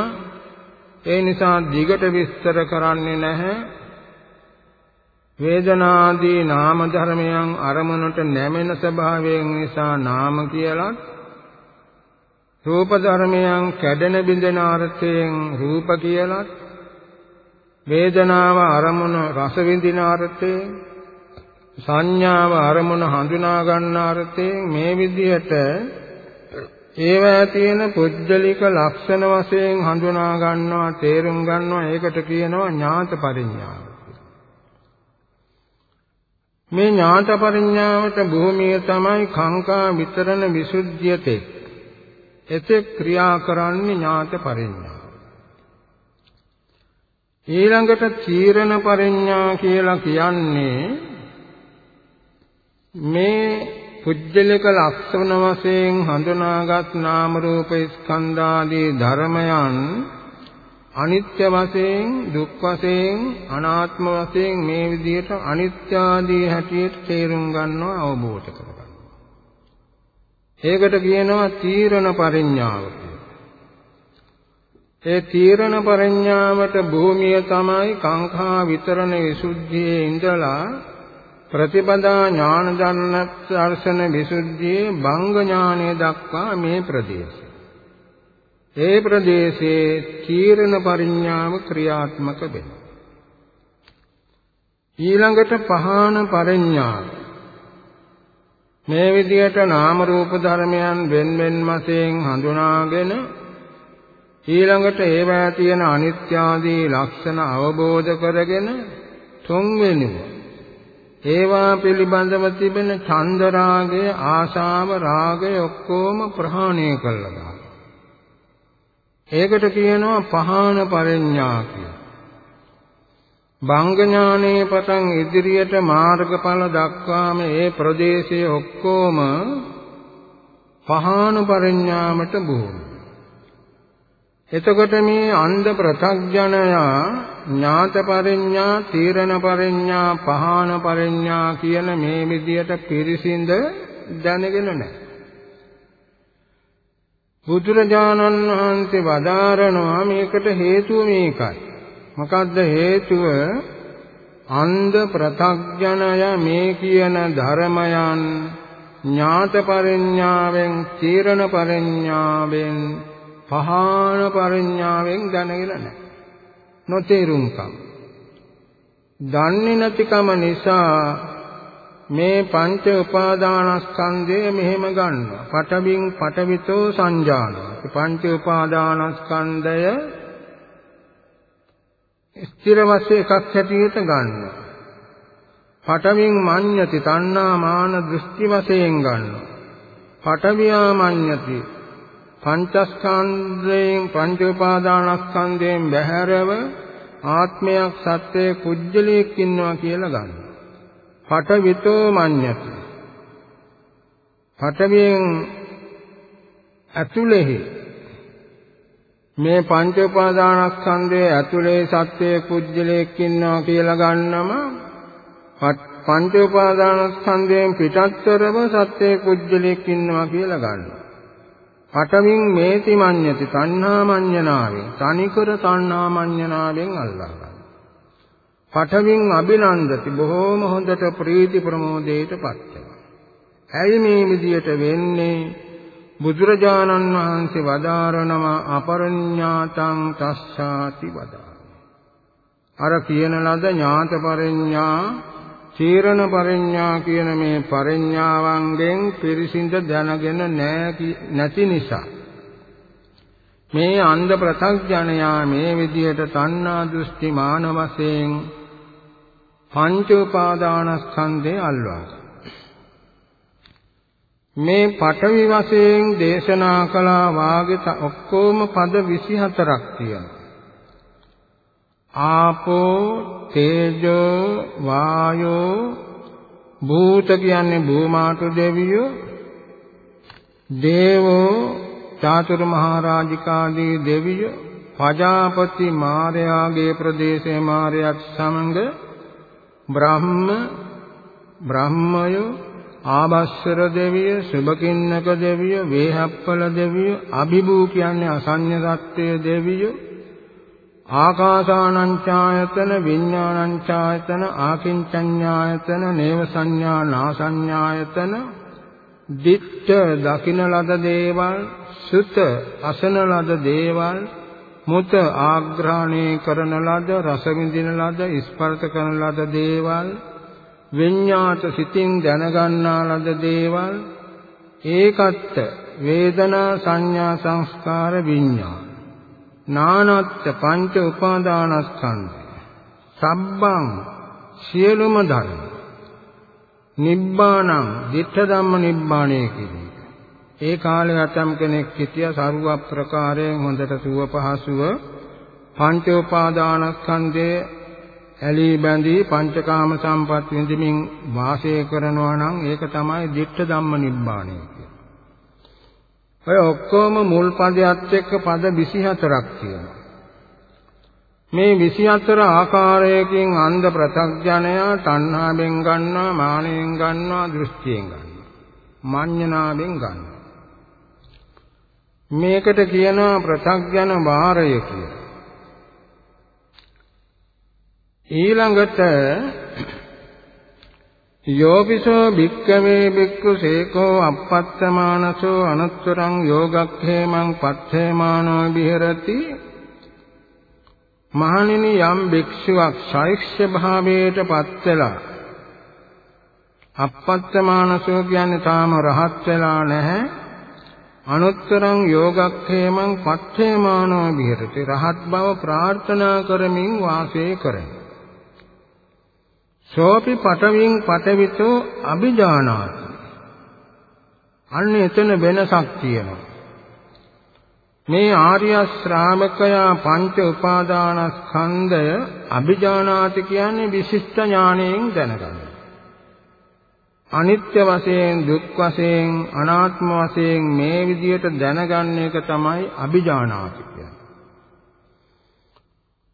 ඒ නිසා දිගට විස්තර කරන්නේ නැහැ. වේදනාදී නාම ධර්මයන් අරමුණට නැමෙන ස්වභාවයෙන් නිසා නාම කියලත් රූප ධර්මයන් කැඩෙන බිඳෙන අර්ථයෙන් රූප කියලත් වේදනාව අරමුණ රස විඳින අර්ථයෙන් සංඥාව අරමුණ හඳුනා ගන්න අර්ථයෙන් මේ විදිහට ඒවා තියෙන පුජ්‍යලික ලක්ෂණ වශයෙන් හඳුනා ගන්නවා තේරුම් ගන්නවා. ඒකට කියනවා ඥාත පරිඥාව මේ ඥාත පරිඥාවට භූමිය තමයි කාංකා විතරණ විසුද්ධිය තෙක් එතෙක් ක්‍රියා කරන්නේ ඥාත පරිඥාව ඊළඟට තීරණ පරිඥා කියලා කියන්නේ මේ පුජ්‍යලික ලක්ෂණ වශයෙන් හඳුනාගත් නාම රූප ස්කන්ධාදී ධර්මයන් අනිත්‍ය වශයෙන් දුක් වශයෙන් අනාත්ම වශයෙන් මේ විදිහට අනිත්‍ය ආදී හැටියට තේරුම් ගන්නවා අවබෝධ කරගන්නවා. ඒකට කියනවා තීරණ පරිඥාව ඒ තීරණ පරිඥාවට භූමිය තමයි කාංකා විතරණ විසුද්ධියේ ඉඳලා ප්‍රතිපදා ඥාන දර්ශන විසුද්ධියේ භංග ඥානය දක්වා මේ ප්‍රදේශය. ඒ ප්‍රදේශයේ තීරණ පරිඥාව ක්‍රියාත්මක වෙනවා. ඊළඟට පහාන පරිඥාව. මේ විදිහට නාම රූප ධර්මයන් වෙන් වෙන් වශයෙන් හඳුනාගෙන ඊළඟට ඒවා තියෙන අනිත්‍ය ආදී ලක්ෂණ අවබෝධ කරගෙන තුන්වෙනිව ඒවා පිළිබඳව තිබෙන චන්ද රාගය ආශාව රාගය ඔක්කොම ප්‍රහාණය කළා දාන. ඒකට කියනවා පහාන පරිඥා කියලා. බංග ඥානයේ පටන් ඉදිරියට මාර්ගඵල දක්වාම ඒ ප්‍රදේශයේ ඔක්කොම පහාන පරිඥාමට බොහෝ එතකොට මේ අන්ධ ප්‍රත්‍යඥයා ඥාත පරිඥා, තීරණ පරිඥා, පහාන පරිඥා කියන මේ විදියට පිරිසිඳ දැනගෙන නැහැ. බුදුරජාණන් වහන්සේ වදාරනවා මේකට හේතුව මේකයි. මොකද්ද හේතුව? අන්ධ ප්‍රත්‍යඥය මේ කියන ධර්මයන් ඥාත පරිඥාවෙන්, තීරණ පරිඥාවෙන් පහාන පරිඥාවෙන් දැනගෙන නැහැ. නොතේරුම්කම්. දන්නේ නැතිකම නිසා මේ පංච උපාදානස්කන්ධය මෙහෙම ගන්නවා. පඨවින් පඨවිතෝ සංජානති. පංච උපාදානස්කන්ධය ස්ථිර වශයෙන් එකක් හැටියට ගන්නවා. පඨවින් මඤ්ඤති තණ්හා මාන දෘෂ්ටි වශයෙන් ගන්නවා. පඨවියා මඤ්ඤති පංචස්කන්ධයෙන් පංච උපාදානස්කන්ධයෙන් බැහැරව ආත්මයක් සත්‍යයේ කුජ්ජලයක් ඉන්නවා කියලා ගන්න. පඨවිතෝ මඤ්ඤති. පඨවියෙන් ඇතුලෙහි මේ පංච උපාදානස්කන්ධයේ ඇතුලේ සත්‍යයේ කුජ්ජලයක් ඉන්නවා කියලා ගන්නම පංච උපාදානස්කන්ධයෙන් පිටත්තරව සත්‍යයේ කුජ්ජලයක් ඉන්නවා කියලා ගන්නවා. පඨමින් මේති මඤ්ඤති තණ්හා මඤ්ඤනාවෙන් තනිකර තණ්හා මඤ්ඤනාවෙන් අල්ලා ගන්න. පඨමින් අභිනන්දති බොහෝම හොඳට ප්‍රීති ප්‍රමෝදයටපත් වෙනවා. ඇයි මේ විදියට වෙන්නේ? බුදුරජාණන් වහන්සේ වදාරනම අපරඤ්ඤාතං තස්සාති වදා. අර කියන ලද ඥාත පරිඥා චීරණ පරිඥා කියන මේ පරිඥාවන්ගෙන් පිරිසිඳ දැනගෙන නැති නිසා. මේ අන්ධ ප්‍රත්‍යඥයා මේ විදියට තණ්හා දෘෂ්ටි මාන වශයෙන් පංච උපාදානස්කන්ධේ අල්වා මේ පඨවි වශයෙන් දේශනා කළා වාගේ ඔක්කොම පද 24ක් තියෙනවා. ආපෝ තේජෝ වායෝ භූත කියන්නේ භූමාතු දෙවියෝ දේවෝ චාතුරු මහරජිකාදී දෙවියෝ පජාපති මාර්යාගේ ප්‍රදේශයේ මාර්යත් සමඟ බ්‍රහ්ම බ්‍රහ්මය ආබස්සර දෙවිය සුභකින්නක දෙවිය වේහප්පල දෙවිය අභිභූ කියන්නේ අසඤ්ඤ සත්‍ය දෙවිය ආකාසානංචායතන විඥානංචායතන ආකින්චඤ්ඤායතන නේව සංඥා නාසඤ්ඤායතන දිට්ඨ දකින ලද දේවල් සුත අසන ලද දේවල් මුත ආග්‍රහණය කරන ලද රස විඳින ලද ස්පර්ශ කරන ලද දේවල් විඤ්ඤාත සිතින් දැනගන්නා ලද දේවල් ඒකත්ත වේදනා සංඥා සංස්කාර විඤ්ඤාණ. නානත්ත පංච උපාදානස්කන්ධය සබ්බං සියලුම ධර්ම. නිබ්බාණං ditta ධම්ම නිබ්බාණය කියන ඒ කාලේ අතම් කෙනෙක් හිටියා සරුව ප්‍රකාරයෙන් හොඳට සුව පහසුව පංච උපාදානස්කන්ධයේ ඇලී බැඳී පංචකාම සම්පත් විඳින්මින් වාසය කරනවා නම් ඒක තමයි ditta ධම්ම නිබ්බාණය. කියන්නේ. ඔය ඔක්කොම මුල් පදයට එක්ක පද 24ක් තියෙනවා. මේ 24 ආකාරයකින් අන්ධ ප්‍රත්‍යඥයා තණ්හාවෙන් ගන්නවා, මානෙන් ගන්නවා, දෘෂ්ටියෙන් ගන්නවා. මඤ්ඤණාවෙන් ගන්නවා. මේකට කියනවා ප්‍රත්‍යඥ වාරය කියලා. ඊළඟට යෝපිසෝ භික්කවේ භික්ඛු සේකෝ අපත්තමානසෝ අනුත්තරං යෝගක්ඛේමං පච්ඡේමානෝ විහෙරති. මහණෙනි යම් භික්ෂුවක් ශෛක්ෂ්‍ය භාවයට පත් වෙලා අපත්තමානසෝ කියන්නේ තාම රහත් වෙලා නැහැ. අනුත්තරං යෝගක්ඛේමං පච්ඡේමානෝ විහෙරති. රහත් බව ප්‍රාර්ථනා කරමින් වාසය කරයි සෝපි පටවින් පටවිතෝ අභිජානාති. අන්න එතන වෙනසක් තියෙනවා. මේ ආර්ය ශ්‍රාමකයා පංච උපාදානස්කන්ධය අභිජානාති කියන්නේ විශිෂ්ට ඥාණයෙන් දැනගන්න. අනිත්‍ය වශයෙන් දුක් වශයෙන් අනාත්ම වශයෙන් මේ විදියට දැනගන්න එක තමයි අභිජානාති කියන්නේ.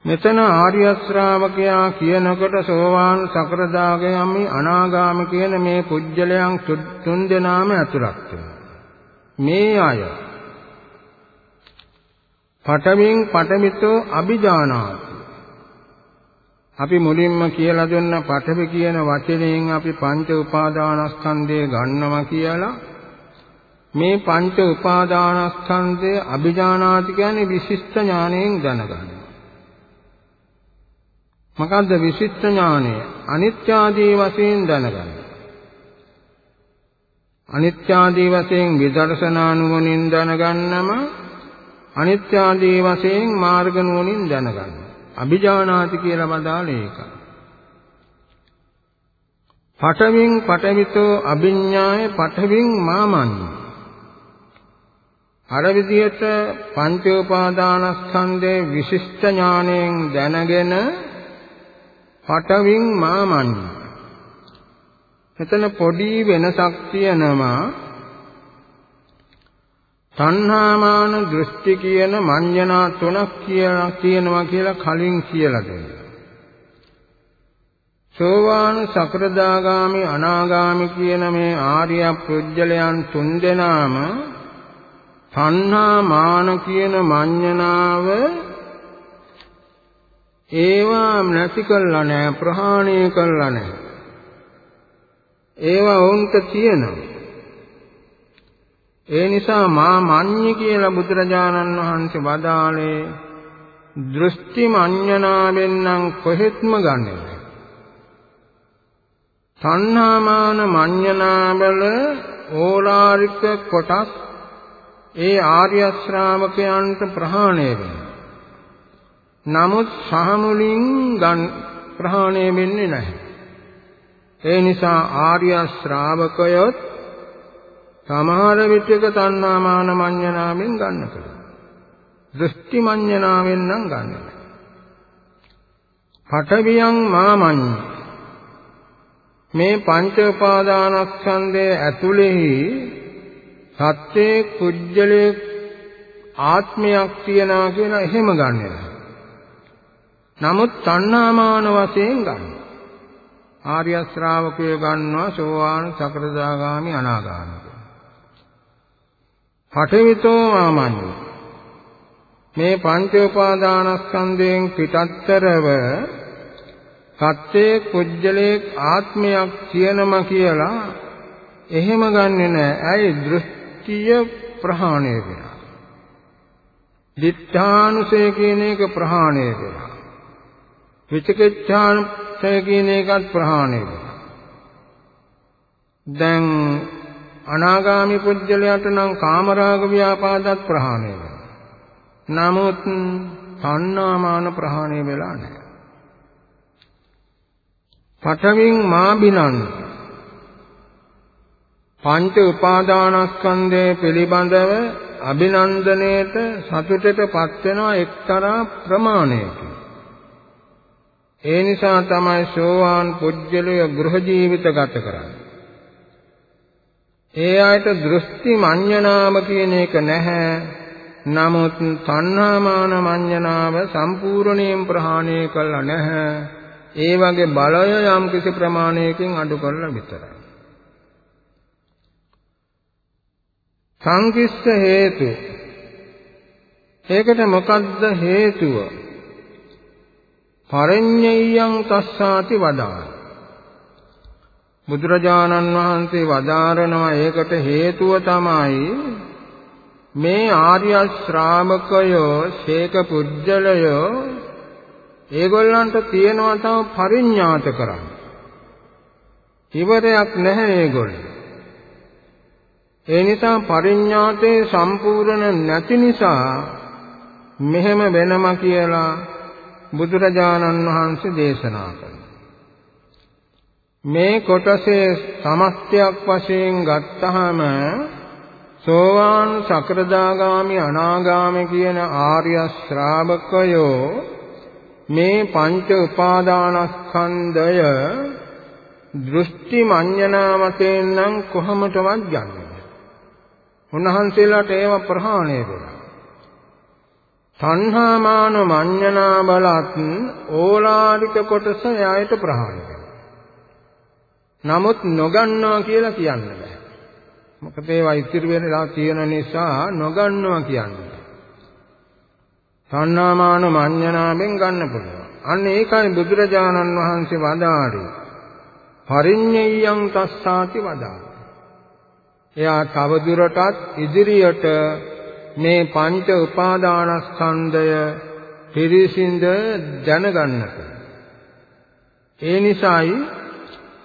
මෙතන ආර්ය ශ්‍රාවකයා කියනකොට සෝවාන් සකරදාගාමි අනාගාමි කියන මේ පුජ්‍යලයන් තුන් දෙනාම ඇතුළත් මේ අය පඨමින් පඨමිතෝ අභිජානාති. අපි මුලින්ම කියලා දුන්න පඨවි කියන වචනයෙන් අපි පංච උපාදානස්කන්ධය ගන්නවා කියලා. මේ පංච උපාදානස්කන්ධය අභිජානාති කියන්නේ විශිෂ්ට ඥාණයෙන් දැනගන්න. මොකද්ද විශිෂ්ට ඥානය? අනිත්‍ය ආදී වශයෙන් දැනගන්න. අනිත්‍ය ආදී වශයෙන් විදර්ශනා නුවණින් දැනගන්නම අනිත්‍ය ආදී වශයෙන් මාර්ග නුවණින් දැනගන්න. අභිජානාති කියලා බදාලේ ඒකයි. පඨවින් පඨවිතෝ අභිඥාය පඨවින් මාමඤ්ඤ අර විදිහට පංච උපාදානස්කන්ධයේ විශිෂ්ට ඥාණයෙන් දැනගෙන පටවින් මාමඤ්ඤ. මෙතන පොඩි වෙනසක් තියෙනවා. තණ්හාමාන දෘෂ්ටි කියන මඤ්ඤණා තුනක් කියලා කියනවා කියලා කලින් කියලා දෙනවා. සෝවාන් සකරදාගාමි අනාගාමි කියන මේ ආර්ය පුජ්‍යලයන් තුන්දෙනාම තණ්හා මාන කියන මඤ්ඤණාව ඒවා නැති කළා නෑ ප්‍රහාණය කළා නෑ. ඒවා වුන්ට තියෙනවා. ඒ නිසා මා මඤ්ඤි කියලා බුදුරජාණන් වහන්සේ වදාළේ දෘෂ්ටි මඤ්ඤණාවෙන් නම් කොහෙත්ම ගන්නෙ නෑ. තණ්හාමාන මඤ්ඤණාවල ඕලාරික කොටස් ඒ ආර්ය ශ්‍රාවකයන්ට ප්‍රහාණය වෙනවා. නමුත් සහමුලින් ගන් ප්‍රහාණය වෙන්නේ නැහැ. ඒ නිසා ආර්ය ශ්‍රාවකයොත් සමහර විටක තණ්හාමාන මඤ්ඤණාවෙන් ගන්න පුළුවන්. දෘෂ්ටි මඤ්ඤණාවෙන් නම් ගන්න නැහැ. පඨවියං මාමඤ්ඤ මේ පංච උපාදානස්කන්ධයේ ඇතුළෙහි සත්‍යේ කුජ්ජලේ ආත්මයක් තියනා කියලා එහෙම ගන්නෙ නැහැ. නමුත් තණ්හාමාන වශයෙන් ගන්න. ආර්ය ශ්‍රාවකයෝ ගන්නවා සෝවාන් සකරදාගාමි අනාගාමි. පඨවිතෝ ආමඤ්ඤ මේ පංච උපාදානස්කන්ධයෙන් පිටත්තරව සත්‍යයේ කුජලයේ ආත්මයක් කියනම කියලා එහෙම ගන්නෙ නෑ. ඇයි දෘෂ්ටිය ප්‍රහාණය වෙනවා. දිඨානුසය කියන එක ප්‍රහාණය වෙනවා. විචිකිච්ඡානුසය කියන එකත් ප්‍රහාණය වෙනවා. දැන් අනාගාමි පුජ්‍යලයට නම් කාමරාග ව්‍යාපාදත් ප්‍රහාණය වෙනවා. නමුත් තණ්හාමාන ප්‍රහාණය වෙලා නැහැ. පඨවින් මා බිනන් පංච උපාදානස්කන්ධය පිළිබඳව අභිනන්දනයේට සතුටටපත් වෙනවා එක්තරා ප්‍රමාණයකින්. ඒ නිසා තමයි සෝවාන් පුජ්‍යලය ගෘහ ජීවිත ගත කරන්නේ. ඒ අයට දෘෂ්ටි මඤ්ඤණාව කියන එක නැහැ. නමුත් තණ්හාමාන මඤ්ඤණාව සම්පූර්ණයෙන් ප්‍රහාණය කළා නැහැ. ඒ වගේ බලය යම් කිසි ප්‍රමාණයකින් අඩු කරලා විතරයි. සංකිස්ස හේතු ඒකට මොකද්ද හේතුව? පරඤ්ඤයං තස්සාති වදාන බුදුරජාණන් වහන්සේ වදාරනවා ඒකට හේතුව තමයි මේ ආර්ය ශ්‍රාවකයෝ ශේක පුජ්‍යලයෝ ඒගොල්ලන්ට තියෙනවා තම පරිඥාත කරන්න. ඉවරයක් නැහැ ඒගොල්ලෝ. ඒ නිසා පරිඥාතේ සම්පූර්ණ නැති නිසා මෙහෙම වෙනම කියලා බුදුරජාණන් වහන්සේ දේශනා කළා. මේ කොටසේ සමස්තයක් වශයෙන් ගත්තාම සෝවාන් සකරදාගාමි අනාගාමි කියන ආර්ය ශ්‍රාවකයෝ මේ පංච උපාදානස්කන්ධය දෘෂ්ටි මඤ්ඤණා වශයෙන් නම් කොහොමදවත් යන්නේ. උන්වහන්සේලාට ඒව ප්‍රහාණය වෙනවා. තණ්හාමාන මඤ්ඤණා බලත් ඕලාරික කොටස එයාට ප්‍රහාණය නමුත් නොගන්නවා කියලා කියන්න බෑ. මොකද ඒවා ඉතිරි වෙලා තියෙන නිසා නොගන්නවා කියන්නේ. තණ්හාමාන මඤ්ඤණාවෙන් ගන්න පුළුවන්. අන්න ඒකයි බුදුරජාණන් වහන්සේ වදාළේ. පරිඤ්ඤයං තස්සාති වදාළේ. එයා තව දුරටත් ඉදිරියට මේ පංච උපාදානස්කන්ධය පිරිසිඳ දැනගන්නට. ඒ නිසායි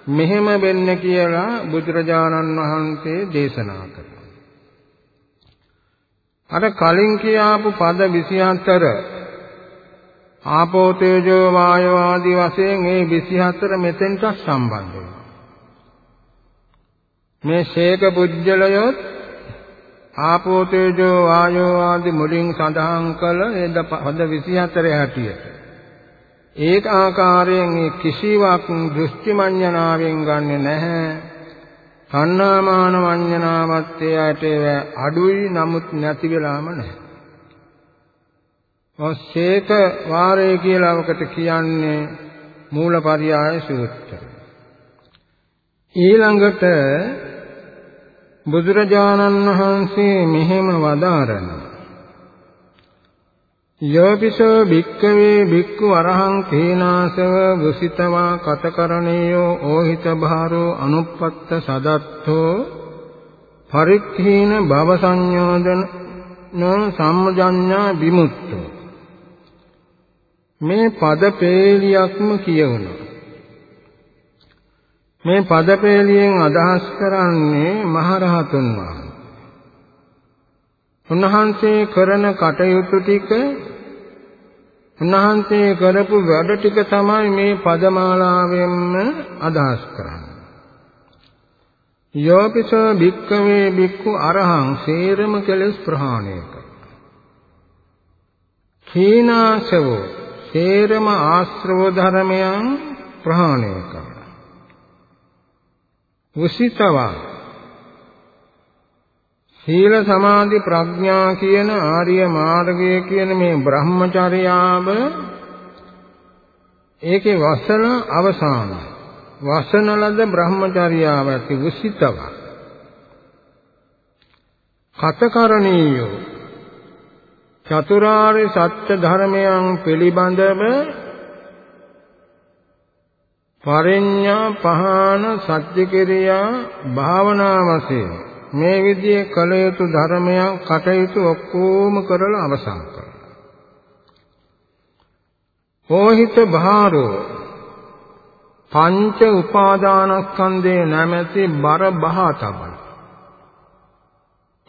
මෙහෙම වෙන්න කියලා බුදුරජාණන් වහන්සේ දේශනා කළා. අර කලින් කියාපු පද 24 ආපෝ තේජෝ වායෝ ආදී වශයෙන් මේ 24 මෙතෙන්ට සම්බන්ධ වෙනවා. මේ ශේක පුජ්‍යලයොත් ආපෝ තේජෝ වායෝ ආදී මුලින් සඳහන් කළ ඒ පද 24 හැටියට ඒක ආකාරයෙන් මේ කිසිවක් දෘෂ්ටි මඤ්ඤණාවෙන් ගන්නෙ නැහැ. කන්නාමාන මඤ්ඤණාවත් එයට අඩුයි නමුත් නැති වෙලාම නැහැ. ඔස්සේක වාරය කියලා ඔකට කියන්නේ මූලපරියාය සූත්‍රය. ඊළඟට බුදුරජාණන් වහන්සේ මෙහෙම වදාරනවා. යෝපිසෝ භික්කවේ භික්ඛු අරහං තේනාසව වසිතවා කතකරණේයෝ ඕහිත භාරෝ අනුප්පත්ත සදත්තෝ පරික්ඛීන භව සංයෝදන සම්මජඤ්ඤා විමුක්තෝ. මේ පද පේලියක්ම කියවනවා. මේ පද පේලියෙන් අදහස් කරන්නේ මහරහතුන් වහන්සේ උන්වහන්සේ කරන කටයුතු ටික උන්වහන්සේ කරපු වැඩ ටික තමයි මේ පදමාලාවෙන්ම අදහස් කරන්නේ. යෝපිසෝ භික්කවේ භික්ඛු අරහං සේරම කෙලස් ප්‍රහාණය කර. කීනාසවෝ සේරම ආශ්‍රව ධර්මයන් ප්‍රහාණය කර. උසිතවා සීල සමාධි ප්‍රඥා කියන ආර්ය මාර්ගය කියන මේ බ්‍රහ්මචර්යාව ඒකේ වසන අවසානයි වසන ලද බ්‍රහ්මචර්යාව ඇති උසිතව කතකරණීයෝ චතුරාර්ය සත්‍ය ධර්මයන් පිළිබඳව පරිඤ්ඤා පහන සත්‍ය කිරියා භාවනා වශයෙන් මේ විදිහේ කල යුතු ධර්මයන් කටයුතු ඔක්කොම කරලා අවසන් කරනවා. හෝහිත භාරෝ පංච උපාදානස්කන්ධේ නැමැති බර බහා තබන.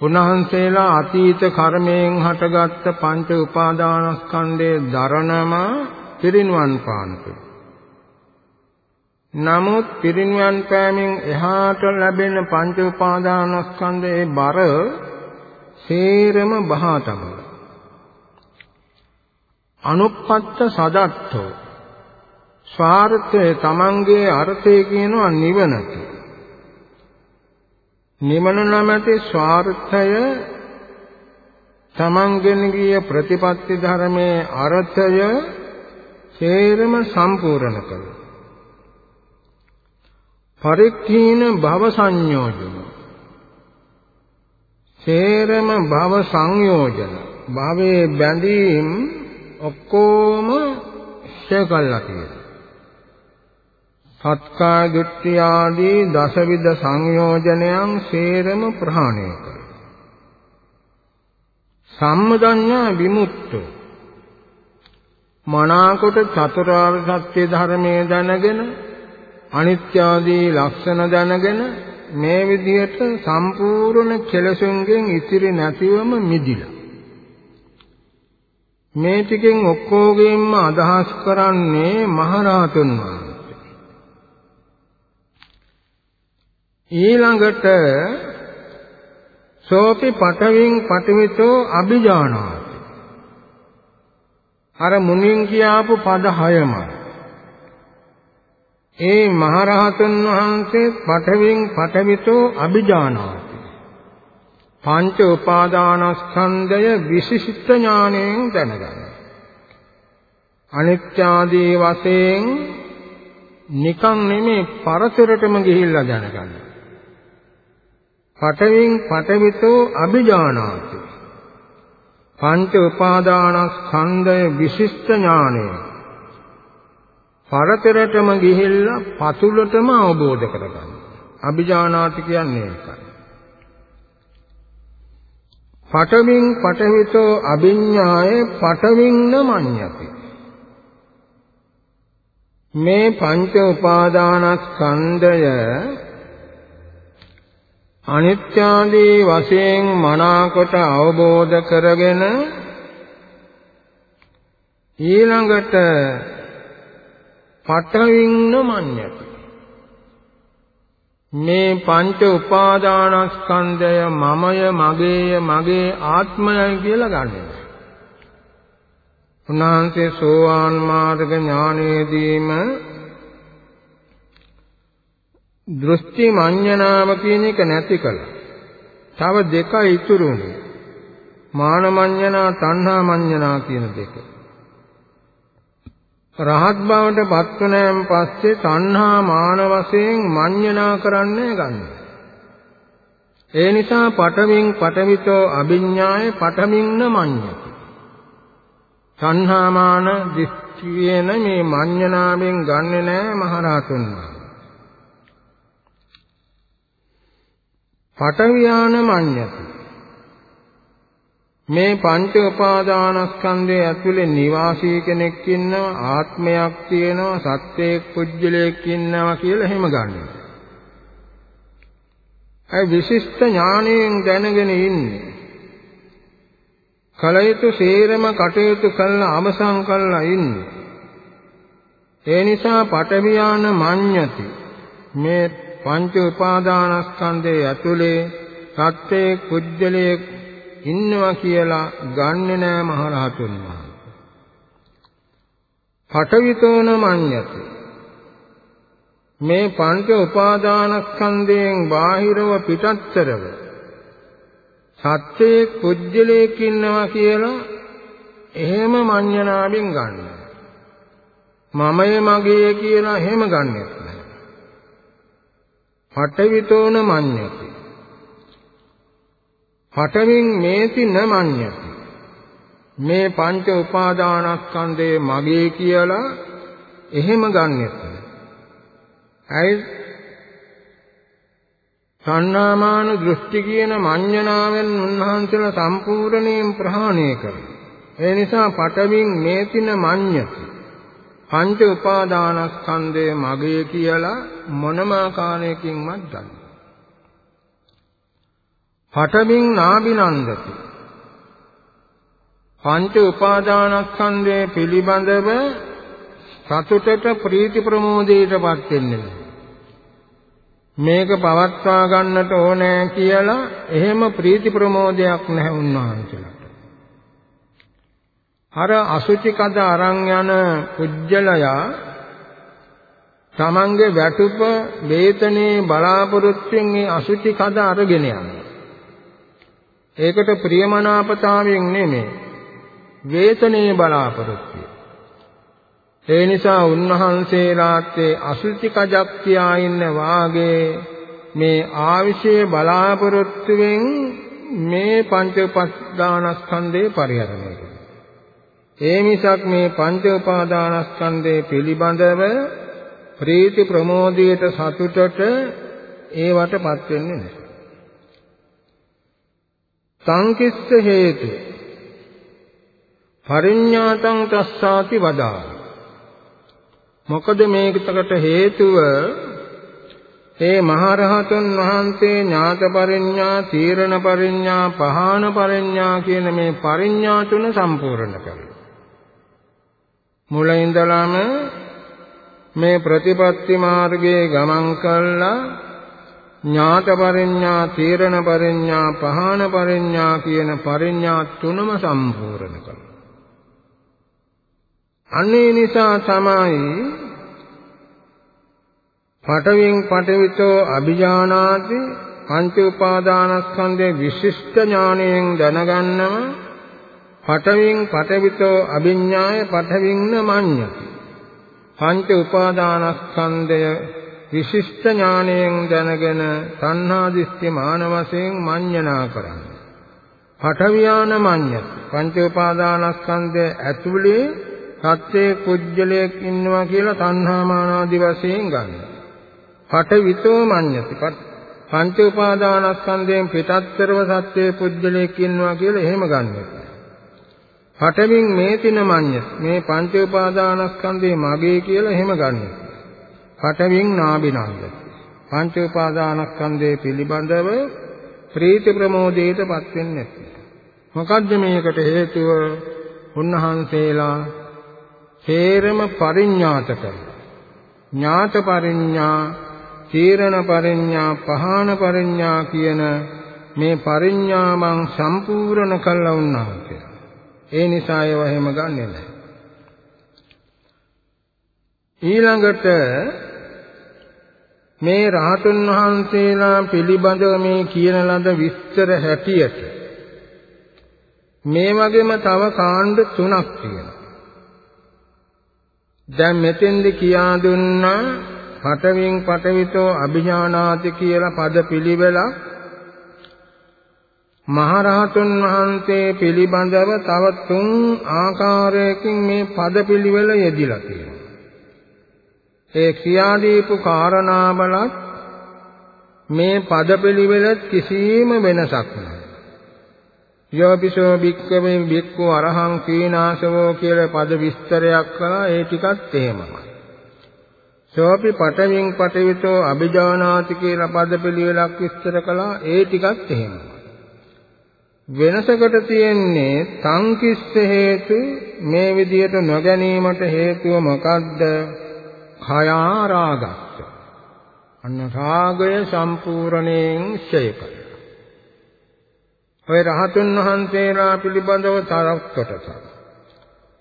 උන්වහන්සේලා අතීත කර්මයෙන් හටගත්ත පංච උපාදානස්කන්ධයේ දරණම පිරින්වන් පානතුයි. නමුත් පිරිනිවන් පෑමෙන් එහාට ලැබෙන පංච උපාදානස්කන්ධයේ බර සේරම බහා තබන. අනුප්පත්ත සදත්තෝ ස්වාර්ථය තමන්ගේ අර්ථය කියනවා නිවනට. නිවන නැමැති ස්වාර්ථය තමන්ගෙන ගිය ප්‍රතිපත්ති ධර්මයේ අර්ථය සේරම සම්පූර්ණ කළා. පරික්ඛීන භව සංයෝජන සේරම භව සංයෝජන භවයේ බැඳීම් ඔක්කොම ශේ කළා කියලා. සත්කා දෘෂ්ටි ආදී දසවිධ සංයෝජනයන් සේරම ප්‍රහාණය කළා. සම්මදඤ්ඤා විමුක්තෝ මනාකොට චතුරාර්ය සත්‍ය ධර්මයේ දැනගෙන අනිත්‍ය ආදී ලක්ෂණ දැනගෙන මේ විදිහට සම්පූර්ණ කෙලසුන්ගෙන් ඉතිරි නැතිවම මිදිලා. මේ ටිකෙන් ඔක්කොගෙම අදහස් කරන්නේ මහරහතුන් වහන්සේ. ඊළඟට සෝපි පඨවින් පඨවිතෝ අභිජානාති. අර මුනින් කියාපු පද හයමයි. ඒ මහරහතන් වහන්සේ පඨවින් පඨවිතෝ අභිජානාති. පංච උපාදානස්කන්ධය විශිෂ්ට ඥාණයෙන් දැනගන්න. අනිත්‍ය ආදී වශයෙන් නිකන් නෙමේ පරතරටම ගිහිල්ලා දැනගන්න. පඨවින් පඨවිතෝ අභිජානාති. පංච උපාදානස්කන්ධය විශිෂ්ට ඥාණයෙන් පරතරටම ගිහිල්ලා පතුලටම අවබෝධ කරගන්න. අභිජානාති කියන්නේ ඒකයි. පඨමින් පඨවිතෝ අභිඤ්ඤාය පඨමින්න මඤ්ඤති. මේ පංච උපාදානස්කන්ධය අනිත්‍ය ආදී වශයෙන් මනාකොට අවබෝධ කරගෙන ඊළඟට පඨවින්න මඤ්ඤති මේ පංච උපාදානස්කන්ධය මමය මගේය මගේ ආත්මයයි කියලා ගන්නවා. උන්වහන්සේ සෝවාන් මාර්ග ඥානයේදීම දෘෂ්ටි මඤ්ඤණාව කියන එක නැති කළා. තව දෙකයි ඉතුරුනේ. මාන මඤ්ඤණා තණ්හා මඤ්ඤණා කියන දෙක. රහත් බවට පත්වනෑන් පස්සේ තණ්හා මාන වශයෙන් මඤ්ඤණා කරන්නේ ගන්න. ඒ නිසා පඨමින් පඨවිතෝ අභිඥාය පඨමින්න මඤ්ඤති. තණ්හා මාන දිස්ත්‍රියේන මේ මඤ්ඤණාවෙන් ගන්නෙ නෑ මහරහතුන් වහන්සේ. පඨවියාන මඤ්ඤති. මේ පංච උපාදානස්කන්ධය ඇතුලේ නිවාසී කෙනෙක් ඉන්නවා ආත්මයක් තියෙනවා සත්‍යයක් පුජ්‍යලයක් ඉන්නවා කියලා එහෙම ගන්නවා. ඒ විශිෂ්ට ඥාණයෙන් දැනගෙන ඉන්නේ. කලයුතු සේරම කටයුතු කළා අවසන් කළා ඉන්නේ. ඒ නිසා පටවියාන මඤ්ඤති මේ පංච උපාදානස්කන්ධයේ ඇතුලේ සත්‍යයක් පුජ්‍යලයක් ඉන්නවා කියලා ගන්නෙ නෑ මහරහතුන් වහන්සේ. පඨවිතෝන මඤ්ඤති. මේ පංච උපාදානස්කන්ධයෙන් බාහිරව පිටත්තරව සත්‍යයේ කුජලයක් ඉන්නවා කියලා එහෙම මඤ්ඤණාවෙන් ගන්න. මමයේ මගේ කියලා එහෙම ගන්නෙත් නැහැ. පඨවිතෝන මඤ්ඤති. පඨවින් මේති න මඤ්ඤති. මේ පංච උපාදානස්කන්ධේ මගේ කියලා එහෙම ගන්නෙත් නැහැ. ඇයි සන්නාමාන දෘෂ්ටි කියන මඤ්ඤණාවෙන් උන්වහන්සේලා සම්පූර්ණයෙන් ප්‍රහාණය කරනවා. ඒ නිසා පඨවින් මේතින මඤ්ඤති. පංච උපාදානස්කන්ධය මගේ කියලා මොනම ආකාරයකින්වත් ගන්න. පඨවින් නාබිනන්දති. පංච උපාදානස්කන්ධය පිළිබඳව සතුටට ප්‍රීති ප්‍රමෝදයටපත් වෙන්නේ නැහැ. මේක පවත්වා ගන්නට ඕනෑ කියලා එහෙම ප්‍රීති ප්‍රමෝදයක් නැහැ උන්වහන්සේලාට. අර අසුචි කද අරන් යන කුජලයා තමන්ගේ වැටුප වේතනේ බලාපොරොත්තුෙන් මේ අසුචි කද අරගෙන යනවා. ඒකට ප්‍රියමනාපතාවයෙන් නෙමෙයි වේතනේ බලාපොරොත්තුය. ඒ නිසා උන්වහන්සේලාත් අසුචි කජක් තියා ඉන්න වාගේ මේ ආවිෂයේ බලාපොරොත්තුෙන් මේ පංච උපස්දානස්කන්ධේ පරිහරණය කරනවා. ඒ මිසක් මේ පංච උපාදානස්කන්ධේ පිළිබඳව ප්‍රීති ප්‍රමෝදයට සතුටට ඒවටපත් වෙන්නේ නැහැ. සංකිස්ස හේතු. පරිඤ්ඤාතං තස්සාති වදා මොකද මේකට හේතුව? ඒ මහරහතුන් වහන්සේ ඥාත පරිඥා, තීරණ පරිඥා, පහාන පරිඥා කියන මේ පරිඥා තුන සම්පූර්ණ කරලා. මුල ඉඳලම මේ ප්‍රතිපත්ති මාර්ගයේ ගමන් කළා. ඥාත පරිඥා, තීරණ පරිඥා, පහාන පරිඥා කියන පරිඥා තුනම සම්පූර්ණ කළා. අනේ නිසා තමයි පඨවින් පඨවිතෝ අභිජානාති පංච උපාදානස්කන්ධයේ විශිෂ්ට ඥාණයෙන් දැනගන්නම පඨවින් පඨවිතෝ අභිඥාය පඨවින්න මඤ්ඤති පංච උපාදානස්කන්ධය විශිෂ්ට ඥාණයෙන් දැනගෙන තණ්හා දිස්ත්‍ය මාන වශයෙන් මඤ්ඤණා කරන්නේ පඨවියාන මඤ්ඤති පංච උපාදානස්කන්ධය ඇතුළේ සත්‍යයේ කුජලයක් ඉන්නවා කියලා තණ්හා මාන ආදි වශයෙන් ගන්නවා. පඨවිතෝ මඤ්ඤති. පංච උපාදානස්කන්ධයෙන් පිටත්තරව සත්‍යයේ කුජලයක් ඉන්නවා කියලා එහෙම ගන්නවා. පඨවින් මේතින මඤ්ඤති. මේ පංච උපාදානස්කන්ධේ මගේ කියලා එහෙම ගන්නවා. පඨවින් නාබිනන්දති. පංච උපාදානස්කන්ධයේ පිළිබඳව ප්‍රීති ප්‍රමෝදයටපත් වෙන්නේ නැහැ. මොකද්ද මේකට හේතුව? උන්වහන්සේලා හේරම පරිඥාත කරලා ඥාත පරිඥා තීරණ පරිඥා පහාන පරිඥා කියන මේ පරිඥා මං සම්පූර්ණ කළා උන්වහන්සේ ඒ නිසා ඒව එහෙම ගන්නෙ නැහැ ඊළඟට මේ රහතුන් වහන්සේලා පිළිබඳව මේ කියන ලද විස්තර හැටියට මේ වගේම තව කාණ්ඩ තුනක් තියෙනවා දැන් මෙතෙන්ද කියා දුන්නා පඨවින් පඨවිතෝ අභිඥානාති කියලා පද පිළිවෙලක් මහරහතුන් වහන්සේ පිළිබඳව තව තුන් ආකාරයකින් මේ පද පිළිවෙල යෙදිලා තියෙනවා. ඒ කියා දීපු කාරණාවලත් මේ පද පිළිවෙලත් කිසිම වෙනසක් නැහැ. යෝපිසෝ භික්කවේ භික්ඛු අරහං කීනාසවෝ කියලා පද විස්තරයක් කළා ඒ ටිකත් එහෙමයි. සෝපි පඨවින් පඨවිතෝ අභිජානාති කියලා පද පිළිවෙලක් විස්තර කළා ඒ ටිකත් එහෙමයි. වෙනසකට තියෙන්නේ සංකිස්ස හේතු මේ විදියට නොගැනීමට හේතුව මොකද්ද? Khaya ragassa. අන්න රාගය සම්පූර්ණයෙන් ක්ෂය කරනවා. ඔය රහතුන් වහන්සේලා පිළිබඳව තරක් කොටසක්.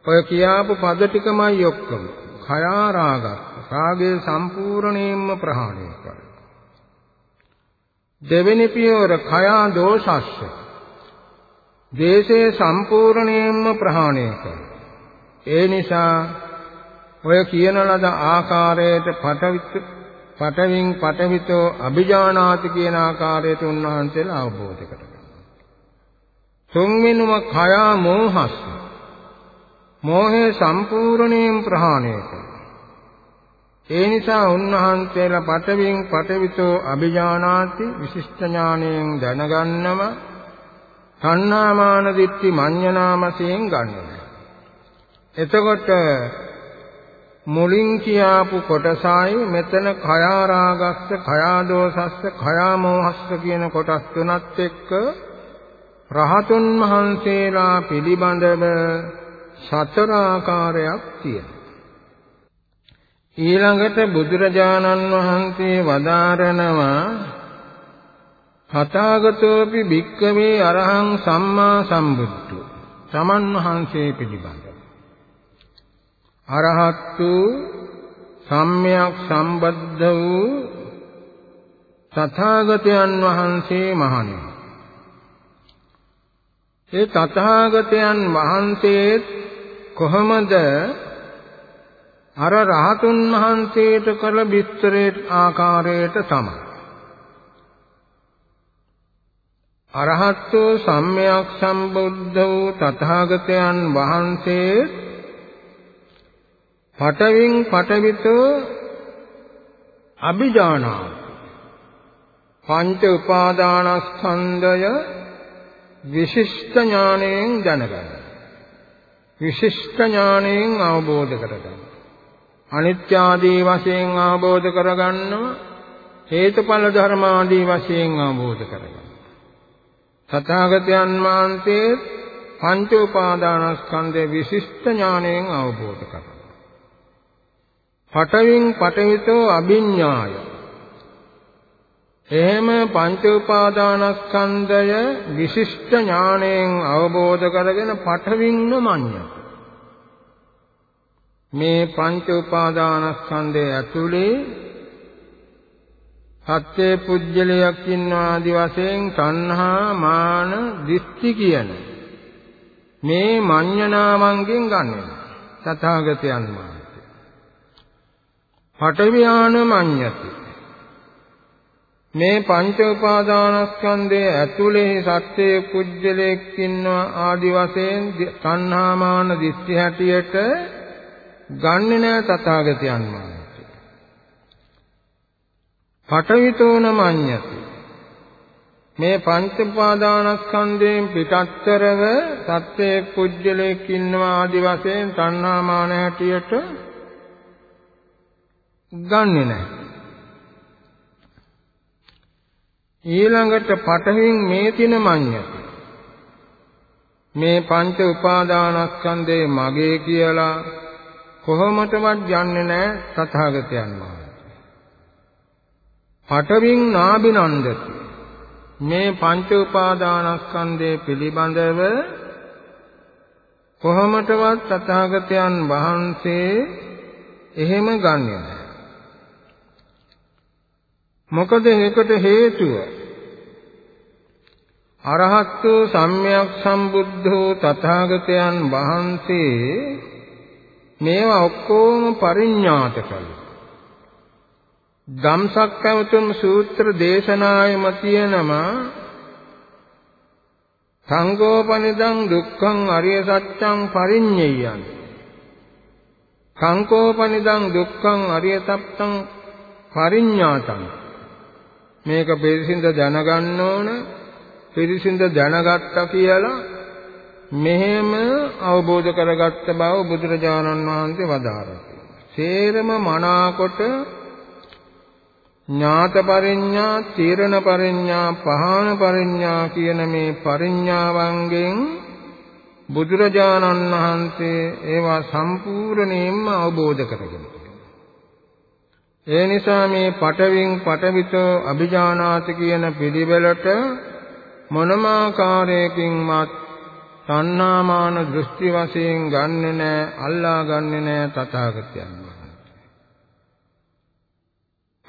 ඔය කියාපු පද ටිකමයි ඔක්කොම. khaya raga. රාගය සම්පූර්ණයෙන්ම ප්‍රහාණය කරනවා. දෙවෙනි පියවර khaya දෝෂස්ස. දේශේ සම්පූර්ණයෙන්ම ප්‍රහාණය කරනවා. ඒ නිසා ඔය කියන ලද ආකාරයට පටවිත් පටවින් පටවිතෝ අභිජානාති කියන ආකාරයට උන්වහන්සේලා අවබෝධ කරගන්නවා. තුන්වෙනුම කයා මෝහස්ස. මෝහේ සම්පූර්ණයෙන් ප්‍රහාණය කරනවා. ඒ නිසා උන්වහන්සේලා පටවින් පටවිතෝ අභිජානාති විශිෂ්ට ඥාණයෙන් දැනගන්නම තණ්හාමාන දිට්ඨි මඤ්ඤණාමසයෙන් ගන්නවා. එතකොට මුලින් කියාපු කොටසයි මෙතන කයා රාගස්ස කයා දෝසස්ස කයා මෝහස්ස කියන කොටස් තුනත් එක්ක රහතුන් වහන්සේලා පිළිබඳව සතර ආකාරයක් තියෙනවා. ඊළඟට බුදුරජාණන් වහන්සේ වදාරනවා තථාගතෝපි භික්කවේ අරහං සම්මා සම්බුද්ධෝ සමන් වහන්සේ පිළිබඳ අරහත් වූ සම්්‍යක් සම්බද්ධ වූ තථාගතයන් වහන්සේ මහණෙනි. ඒ තථාගතයන් වහන්සේ කොහොමද අර රහතුන් වහන්සේට කළ විස්තරේ ආකාරයට තමයි. අරහත්ෝ සම්්‍යක් සම්බුද්ධ වූ තථාගතයන් වහන්සේ පටවින් පටවිතෝ අභිජානා පංච උපාදානස්කන්ධය විශිෂ්ට ඥාණයෙන් දැනගන්න. විශිෂ්ට ඥාණයෙන් අවබෝධ කරගන්න. අනිත්‍ය ආදී වශයෙන් අවබෝධ කරගන්නවා හේතුඵල ධර්ම ආදී වශයෙන් අවබෝධ කරගන්න. තථාගතයන් වහන්සේ පංච උපාදානස්කන්ධයේ විශිෂ්ට ඥාණයෙන් අවබෝධ කරගන්නවා. පටවින් පටවිතෝ අභිඥාය එහෙම පංච උපාදානස්කන්ධය විශිෂ්ට ඥාණයෙන් අවබෝධ කරගෙන පටවින්න මඤ්ඤ මේ පංච උපාදානස්කන්ධය ඇතුලේ සත්‍ය පුජ්‍යලයක් ඉන්නවා ආදි වශයෙන් තණ්හා මාන දිස්ති කියන මේ මඤ්ඤණාවන්ගෙන් ගන්නවා තථාගතයන් වහන්සේ පඨවියාන මඤ්ඤති මේ පංච උපාදානස්කන්ධයේ ඇතුලේ සත්‍ය කුජ්ජලයක් ඉන්නවා ආදි වශයෙන් තණ්හාමාන දිස්ත්‍ය හැටියට ගන්නෙ නෑ තථාගතයන් වහන්සේ. පඨවිතෝන මඤ්ඤති මේ පංච උපාදානස්කන්ධයෙන් පිටත්තරව සත්‍ය කුජ්ජලයක් ඉන්නවා ආදි වශයෙන් තණ්හාමාන හැටියට ගන්නෙ නැහැ. ඊළඟට පඨවින් මේ තින මඤ්ඤති. මේ පංච උපාදානස්කන්ධේ මගේ කියලා කොහොමදවත් යන්නේ නැහැ තථාගතයන් වහන්සේ. පඨවින් නාබිනන්දති. මේ පංච උපාදානස්කන්ධේ පිළිබඳව කොහොමදවත් තථාගතයන් වහන්සේ එහෙම ගන්නෙ නැහැ. මොකද ඒකට හේතුව? අරහත්තු සම්්‍යක් සම්බුද්ධෝ තථාගතයන් වහන්සේ මේවා ඔක්කොම පරිඥාත කළා. ධම්සක් පැවතුම් සූත්‍ර දේශනායම තියෙනවා. සංගෝපනිදං දුක්ඛං අරිය සත්‍යං පරිඤ්ඤයයන්. සංකෝපනිදං දුක්ඛං අරිය සත්‍යං පරිඤ්ඤාතං. මේක පිරිසිඳ දැනගන්න ඕන පිරිසිඳ දැනගත්තා කියලා මෙහෙම අවබෝධ කරගත්ත බව බුදුරජාණන් වහන්සේ වදාරා. සේරම මනාකොට ඥාත පරිඥා, තීරණ පරිඥා, පහාන පරිඥා කියන මේ පරිඥාවන්ගෙන් බුදුරජාණන් වහන්සේ ඒවා සම්පූර්ණයෙන්ම අවබෝධ කරගෙන ඒ නිසා මේ පටවින් පටවිතෝ අභිජානාති කියන පිළිවෙලට මොනම ආකාරයකින්වත් තණ්හාමාන දෘෂ්ටි වශයෙන් ගන්නෙ නෑ අල්ලා ගන්නෙ නෑ තථාගතයන්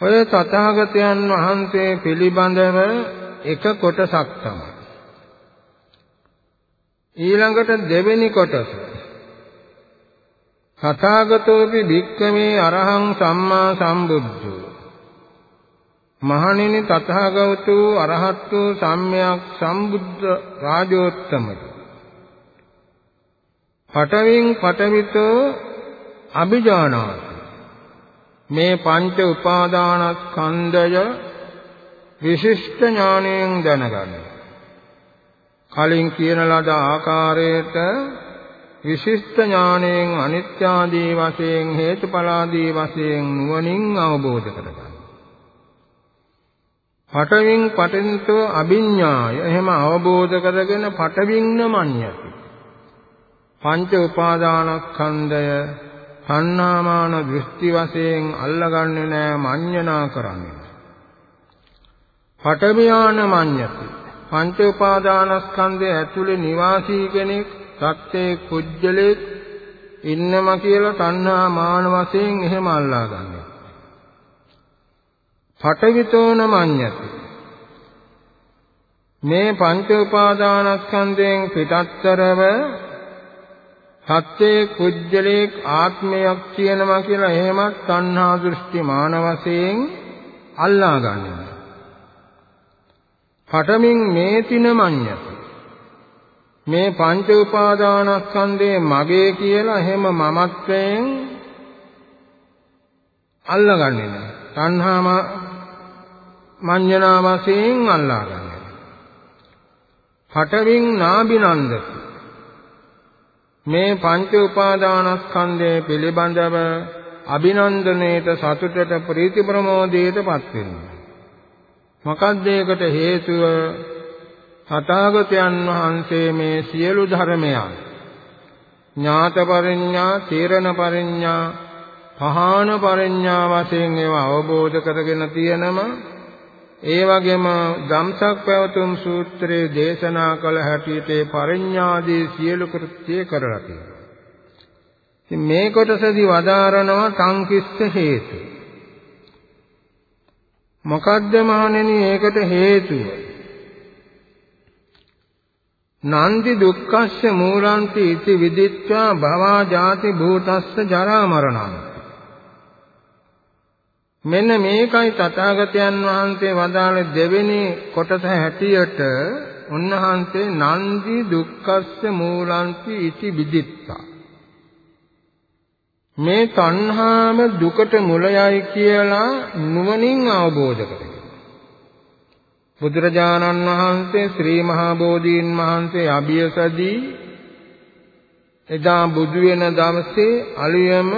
ඔය තථාගතයන් වහන්සේ පිළිබඳව එක කොටසක් තමයි. ඊළඟට දෙවෙනි කොටස. තථාගතෝපි භික්ඛවේ අරහං සම්මා සම්බුද්ධෝ. මහණෙනි තථාගතෝ අරහත්තු සම්්‍යක් සම්බුද්ධ රාජෝත්තමයි පඨවින් පඨවිතෝ අභිජානාති. මේ පංච උපාදානස්කන්ධය විශිෂ්ට ඥාණයෙන් දැනගන්න. කලින් කියන ලද ආකාරයට විශිෂ්ට ඥාණයෙන් අනිත්‍ය ආදී වශයෙන් හේතුඵල ආදී වශයෙන් නුවණින් අවබෝධ කරගන්න. පඨවින් පඨින්තෝ අභිඥාය එහෙම අවබෝධ කරගෙන පඨවින්න මඤ්ඤති. පංච උපාදානස්කන්ධය තණ්හාමාන දෘෂ්ටි වශයෙන් අල්ලගන්නේ නැහැ මඤ්ඤණා කරන්නේ. පඨමියාන මඤ්ඤති. පංච උපාදානස්කන්ධය ඇතුලේ නිවාසී කෙනෙක් සත්‍යේ කුජ්ජලේ ඉන්නම කියලා තණ්හා මාන වශයෙන් එහෙම අල්ලාගන්නේ. පඨවිතෝන මඤ්ඤති. මේ පංච උපාදානස්කන්ධයෙන් පිටත්තරව සත්‍යයේ කුජ්ජලේක් ආත්මයක් කියනවා කියලා එහෙමත් තණ්හා දෘෂ්ටි මාන වශයෙන් අල්ලා ගන්නවා. පඨමින් මේතින මඤ්ඤති. මේ පංච උපාදානස්කන්ධේ මගේ කියලා එහෙම මමත්වයෙන් අල්ලගන්නේ නැහැ. තණ්හාම මඤ්ඤණා වශයෙන් අල්ලාගන්නේ. පඨවින් නාබිනන්දති. මේ පංච උපාදානස්කන්ධය පිළිබඳව අභිනන්දනයේට සතුටට ප්‍රීති ප්‍රමෝදයටපත් වෙනවා. මොකක්ද ඒකට හේතුව? තථාගතයන් වහන්සේ මේ සියලු ධර්මයන් ඥාත පරිඥා, තීරණ පරිඥා, පහාන පරිඥා වශයෙන් ඒවා අවබෝධ කරගෙන තියෙනම ඒ වගේම ධම්සක් පැවතුම් සූත්‍රයේ දේශනා කළ හැටියට පරිඥාදී සියලු කෘත්‍ය කරලා තියෙනවා. ඉතින් මේ කොටසදී වදාරනවා සංකිස්ස හේතු. මොකද්ද මහණෙනි ඒකට හේතුව? නන්දි දුක්ඛස්ස මූලන්ති ඉති විදිත්වා භවා ජාති භූතස්ස ජරා මරණං මෙන්න මේකයි තථාගතයන් වහන්සේ වදාළ දෙවෙනි කොටස හැටියට උන්වහන්සේ නන්දි දුක්ඛස්ස මූලන්ති ඉති විදිත්තා මේ තණ්හාම දුකට මුලයයි කියලා නුවණින් අවබෝධ කරගන්න. බුදුරජාණන් වහන්සේ ශ්‍රී මහා බෝධීන් වහන්සේ අභියසදී එදා බුදු වෙන දවසේ අලියම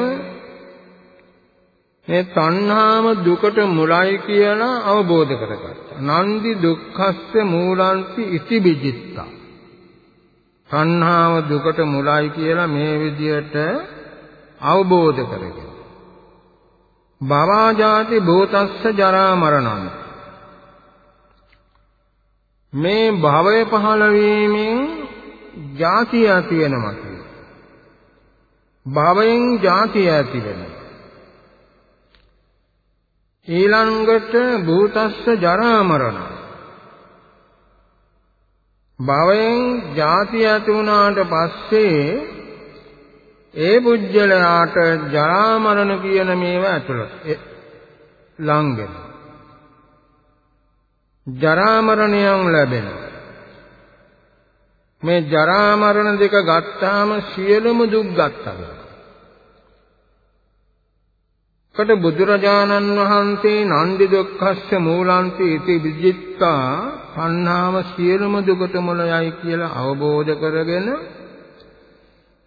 මේ තණ්හාම දුකට මුලයි කියලා අවබෝධ කරගත්තා. නන්දි දුක්ඛස්ස මූලන්ති ඉති විජිත්තා. තණ්හාව දුකට මුලයි කියලා මේ විදියට අවබෝධ කරගෙන. භවජාති භූතස්ස ජරා මරණං මේ භවය පහළ වීමෙන් ජාතිය ඇති වෙනවා කියලා. භවයෙන් ජාතිය ඇති වෙනවා. ඊළඟට භූතස්ස ජරා මරණ භවයෙන් ජාති ඇති වුණාට පස්සේ ඒ පුජ්‍යලයාට ජරා මරණ කියන මේවා ඇතුළත ලංගෙන ජරා මරණයන් ලැබෙනවා. මේ ජරා මරණ දෙක ගත්තාම සියලුම දුක් ගත්තා. කට බුදුරජාණන් වහන්සේ නන්දි දුක්ඛස්ස මූලන්ති ඉති විජිත්තා පන්නාම සියලුම දුකට මුලයයි කියලා අවබෝධ කරගෙන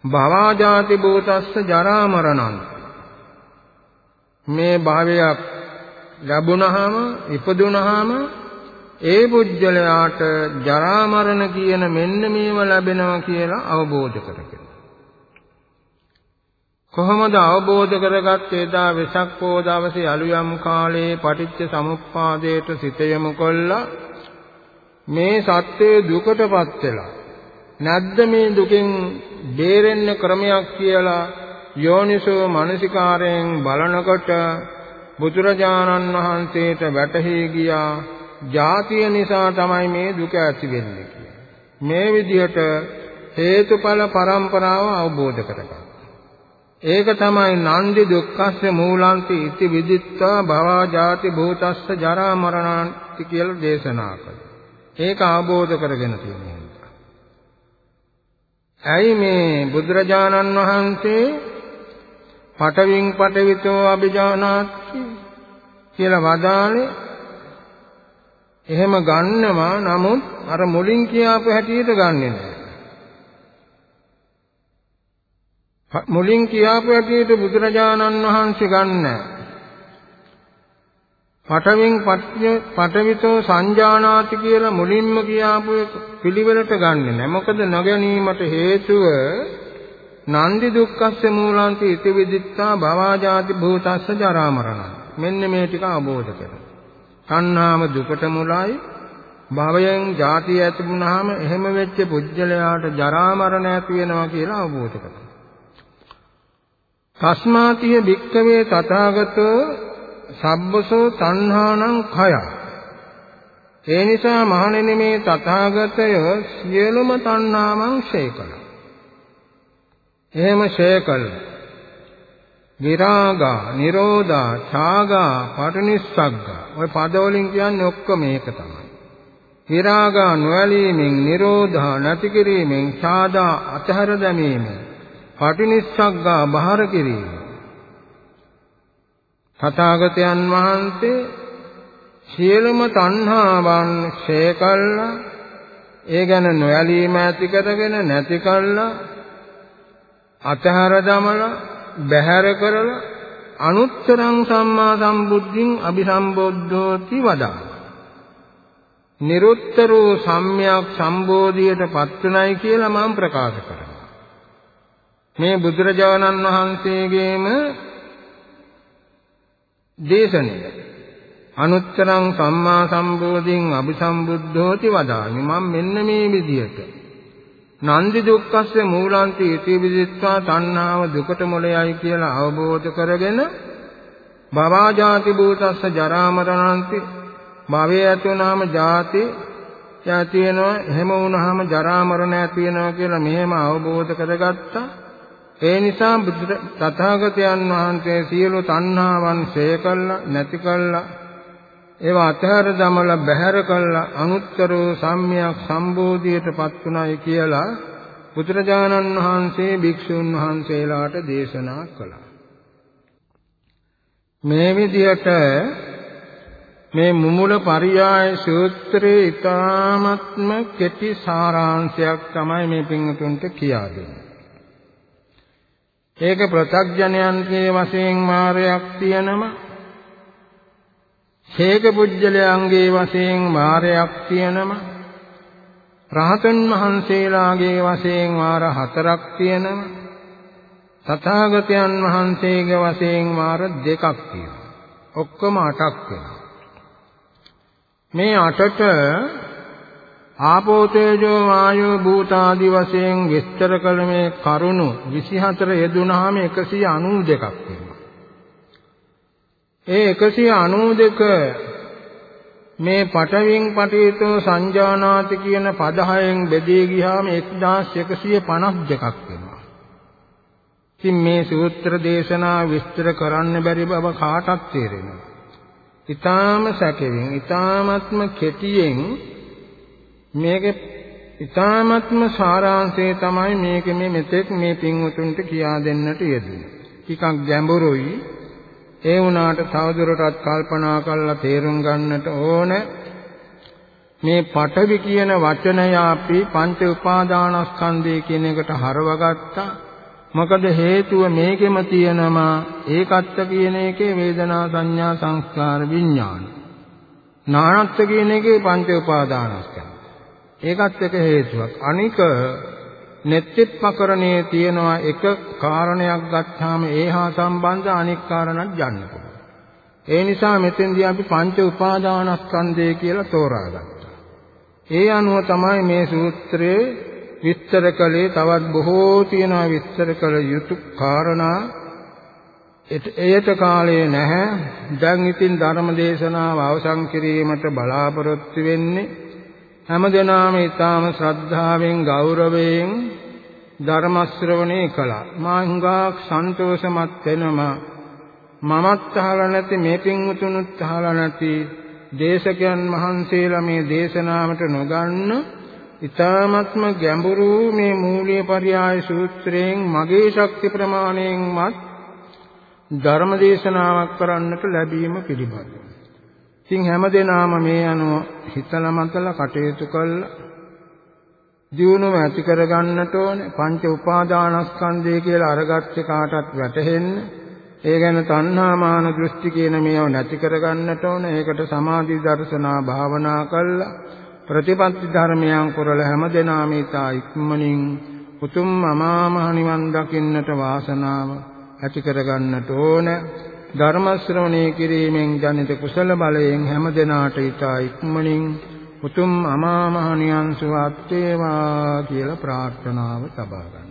භවජාති භූතස්ස ජරා මරණං මේ භාවයක් ලැබුණාම ඉපදුණාම ඒ පුජ්‍යලයාට ජරා මරණ කියන මෙන්න මේව ලැබෙනවා කියලා අවබෝධ කරගන්න. කොහොමද අවබෝධ කරගත්තේ? එදා වෙසක් පොය දවසේ අලුයම් කාලේ පටිච්ච සමුප්පාදයට සිත යොමු කළා. මේ සත්‍යයේ දුකටපත් වෙලා නැද්ද මේ දුකෙන් බේරෙන්න ක්‍රමයක් කියලා යෝනිසෝ මනසිකාරයෙන් බලනකොට බුදුරජාණන් වහන්සේට වැටහි ගියා. ජාතිය නිසා තමයි මේ දුක ඇති වෙන්නේ මේ විදිහට හේතුඵල පරම්පරාව අවබෝධ කරගන්න. ඒක තමයි නන්දි දුක්ඛස්ස මූලන්ති ඉති විදිත්වා භවා ජාති භූතස්ස ජරා මරණන්ති කියලා දේශනා කළා. ඒක අවබෝධ කරගෙන තියෙනවා. ඇයි මේ බුදුරජාණන් වහන්සේ පටවින් පටවිතෝ අභිජානාති කියලා වදාළේ එහෙම ගන්නවා නමුත් අර මුලින් කියාපු හැටියට ගන්නෙ නෑ. මුලින් කියාපු හැටියට බුදුරජාණන් වහන්සේ ගන්න. පඨවින් පඨවිතෝ සංජානාති කියලා මුලින්ම කියාපු පිළිවෙලට ගන්නෙ නෑ. මොකද නොගැනීමට හේතුව නන්දි දුක්ඛස්ස මූලන්ති ඉති විදිත්තා භවජාති භූතස්ස ජරා මරණ. මෙන්න මේ ටික අවබෝධ කරගන්න. තණ්හාම දුකට මුලයි භවයෙන් ජාතිය ඇති වුනහම එහෙම වෙච්ච පුජ්‍යලයාට ජරා මරණ ඇති වෙනවා කියලා අවබෝධ කරගන්න. තස්මාතිය භික්කවේ තථාගතෝ සබ්බසෝ තණ්හානං khය. ඒ නිසා මහණෙනි මේ තථාගතය සියලුම තණ්හාවන් ක්ෂය කළා. එහෙම ක්ෂය කළා. විරාගා, නිරෝධා, ඡාගා, පටිනිස්සග්ගා. ඔය පද වලින් කියන්නේ ඔක්කොම මේක තමයි. විරාගා නොඇලීමෙන්, නිරෝධා නැති කිරීමෙන්, ඡාදා අතහැර දැමීමෙන් පටිනිස්සග්ගා බහර කිරීම. තථාගතයන් වහන්සේ සියලුම තණ්හාවන් ක්ෂය කළා ඒ ගැන නොයලීම ඇති කරගෙන නැති කළා අතහැර දමලා බැහැර කරලා අනුත්තරං සම්මා සම්බුද්ධින් අபிසම්බොද්ධෝති වදා. නිරුත්තරෝ සම්්‍යක් සම්බෝධියට පත්ුණයි කියලා මම ප්‍රකාශ කරනවා. මේ බුදුරජාණන් වහන්සේගේම දේශනය අනුත්තරං සම්මා සම්බෝධින් අபிසම්බුද්ධෝති වදාමි මම මෙන්න මේ විදියට නන්දි දුක්ඛස්ස මූලාන්ති ඉති විදිත්වා තණ්හාව දුකට මොළයයි කියලා අවබෝධ කරගෙන භවජාති භූතස්ස ජරා මරණන්ති භවය ඇති වුණාම ජාති ඇති වෙනවා එහෙම වුණාම ජරා මරණ ඇති වෙනවා කියලා මෙහෙම අවබෝධ කරගත්තා. ඒ නිසා තථාගතයන් වහන්සේ සියලු තණ්හාවන් ඡය කළා නැති කළා. ඒවා අතහැර දමලා බැහැර කළා. අනුත්තරෝ සම්්‍යක් සම්බෝධියටපත් උනායි කියලා බුදුරජාණන් වහන්සේ භික්ෂුන් වහන්සේලාට දේශනා කළා. මේ විදිහට මේ මුමුල පරියාය සූත්‍රයේ ඊ타ත්ම කෙටි සාරාංශයක් තමයි මේ පින්තුන්ට කියා දෙන්නේ. ඒක ප්‍රත්‍යඥයන්ගේ වශයෙන් මාරයක් තියෙනම ශේක පුජ්‍යලයන්ගේ වශයෙන් මාරයක් තියෙනම රහතන් වහන්සේලාගේ වශයෙන් වාර හතරක් තියෙනම තථාගතයන් වහන්සේගේ වශයෙන් වාර දෙකක් තියෙනවා. ඔක්කොම අටක් වෙනවා. මේ අටට ආපෝ තේජෝ වායෝ භූත ආදි වශයෙන් විස්තර කළ මේ කරුණු 24 යෙදුනහම 192ක් වෙනවා. ඒ 192 මේ පටවින් පටිතෝ සංජානාති කියන පද හයෙන් බෙදී ගියාම 1152ක් වෙනවා. ඉතින් මේ සූත්‍ර දේශනා විස්තර කරන්න බැරි බව කාටත් තේරෙනවා. ඊටාම සැකෙමින් ඊටාමත්ම කෙටියෙන් මේක ඊ타මත්ම සාරාංශය තමයි මේක මේ මෙතෙක් මේ පින්වුතුන්ට කියා දෙන්නට යෙදුනේ. ටිකක් ගැඹුරුයි. ඒ වුණාට තවදුරටත් කල්පනා කරලා තේරුම් ගන්නට ඕන මේ පඨවි කියන වචනය අපි පංච උපාදානස්කන්ධය කියන එකට හරවගත්තා. මොකද හේතුව මේකෙම තියෙනවා ඒකත්ත කියන එකේ වේදනා සංඥා සංස්කාර විඥාන. නානත්ත කියන එකේ පංච උපාදානස්කන්ධ. ඒකත් එක හේතුවක්. අනික නෙත්තිප්පකරණයේ තියෙනවා එක කාරණයක් ගත්තාම ඒහා සම්බන්ධ අනෙක් කාරණක් ගන්න පුළුවන්. ඒ නිසා මෙතෙන්දී අපි පංච උපාදානස්කන්ධය කියලා තෝරාගත්තා. ඒ අනුව තමයි මේ සූත්‍රයේ විස්තර කළේ තවත් බොහෝ තියෙනවා විස්තර කළ යුතු කාරණා එයට කාලය නැහැ. දැන් ඉතින් ධර්ම දේශනාව අවසන් කිරීමට බලාපොරොත්තු වෙන්නේ හැමදෙනාම ඊටාම ශ්‍රද්ධාවෙන් ගෞරවයෙන් ධර්ම ශ්‍රවණේ කළා. මා හුඟක් සන්තෝෂමත් වෙනවා. මමත් අහලා නැති මේ පින්වුතුනුත් අහලා නැති දේශකයන් වහන්සේලා මේ දේශනාවට නොගන්න ඊ타ත්ම ගැඹුරු මේ මූලිය පරියාය සූත්‍රයෙන් මගේ ශක්ති ප්‍රමාණයෙන්වත් ධර්ම දේශනාවක් කරන්නට ලැබීම පිළිබඳව. ඉතින් හැමදෙනාම මේ අනුව හිතලා මතලා කටයුතු කළා. දියුණුව ඇති කරගන්නට ඕනේ. පංච උපාදානස්කන්ධය කියලා අරගත්තේ කාටත් වැටහෙන්නේ. ඒ ගැන තණ්හා මාන දෘෂ්ටි කියන මේව නැති කරගන්නට ඕනේ. ඒකට සමාධි දර්ශනා භාවනා කළා. ප්‍රතිපත්ති ධර්මයන් කරලා හැමදෙනාම ඊතා ඉක්මනින් උතුම් අමාමහ නිවන් දකින්නට වාසනාව ඇති කරගන්නට ඕන ධර්ම ශ්‍රවණය කිරීමෙන් ජනිත කුසල බලයෙන් හැමදෙනාට ඊතා ඉක්මනින් උතුම් අමාමහ නිවන් සුවත් වේවා කියලා ප්‍රාර්ථනාව තබා ගන්න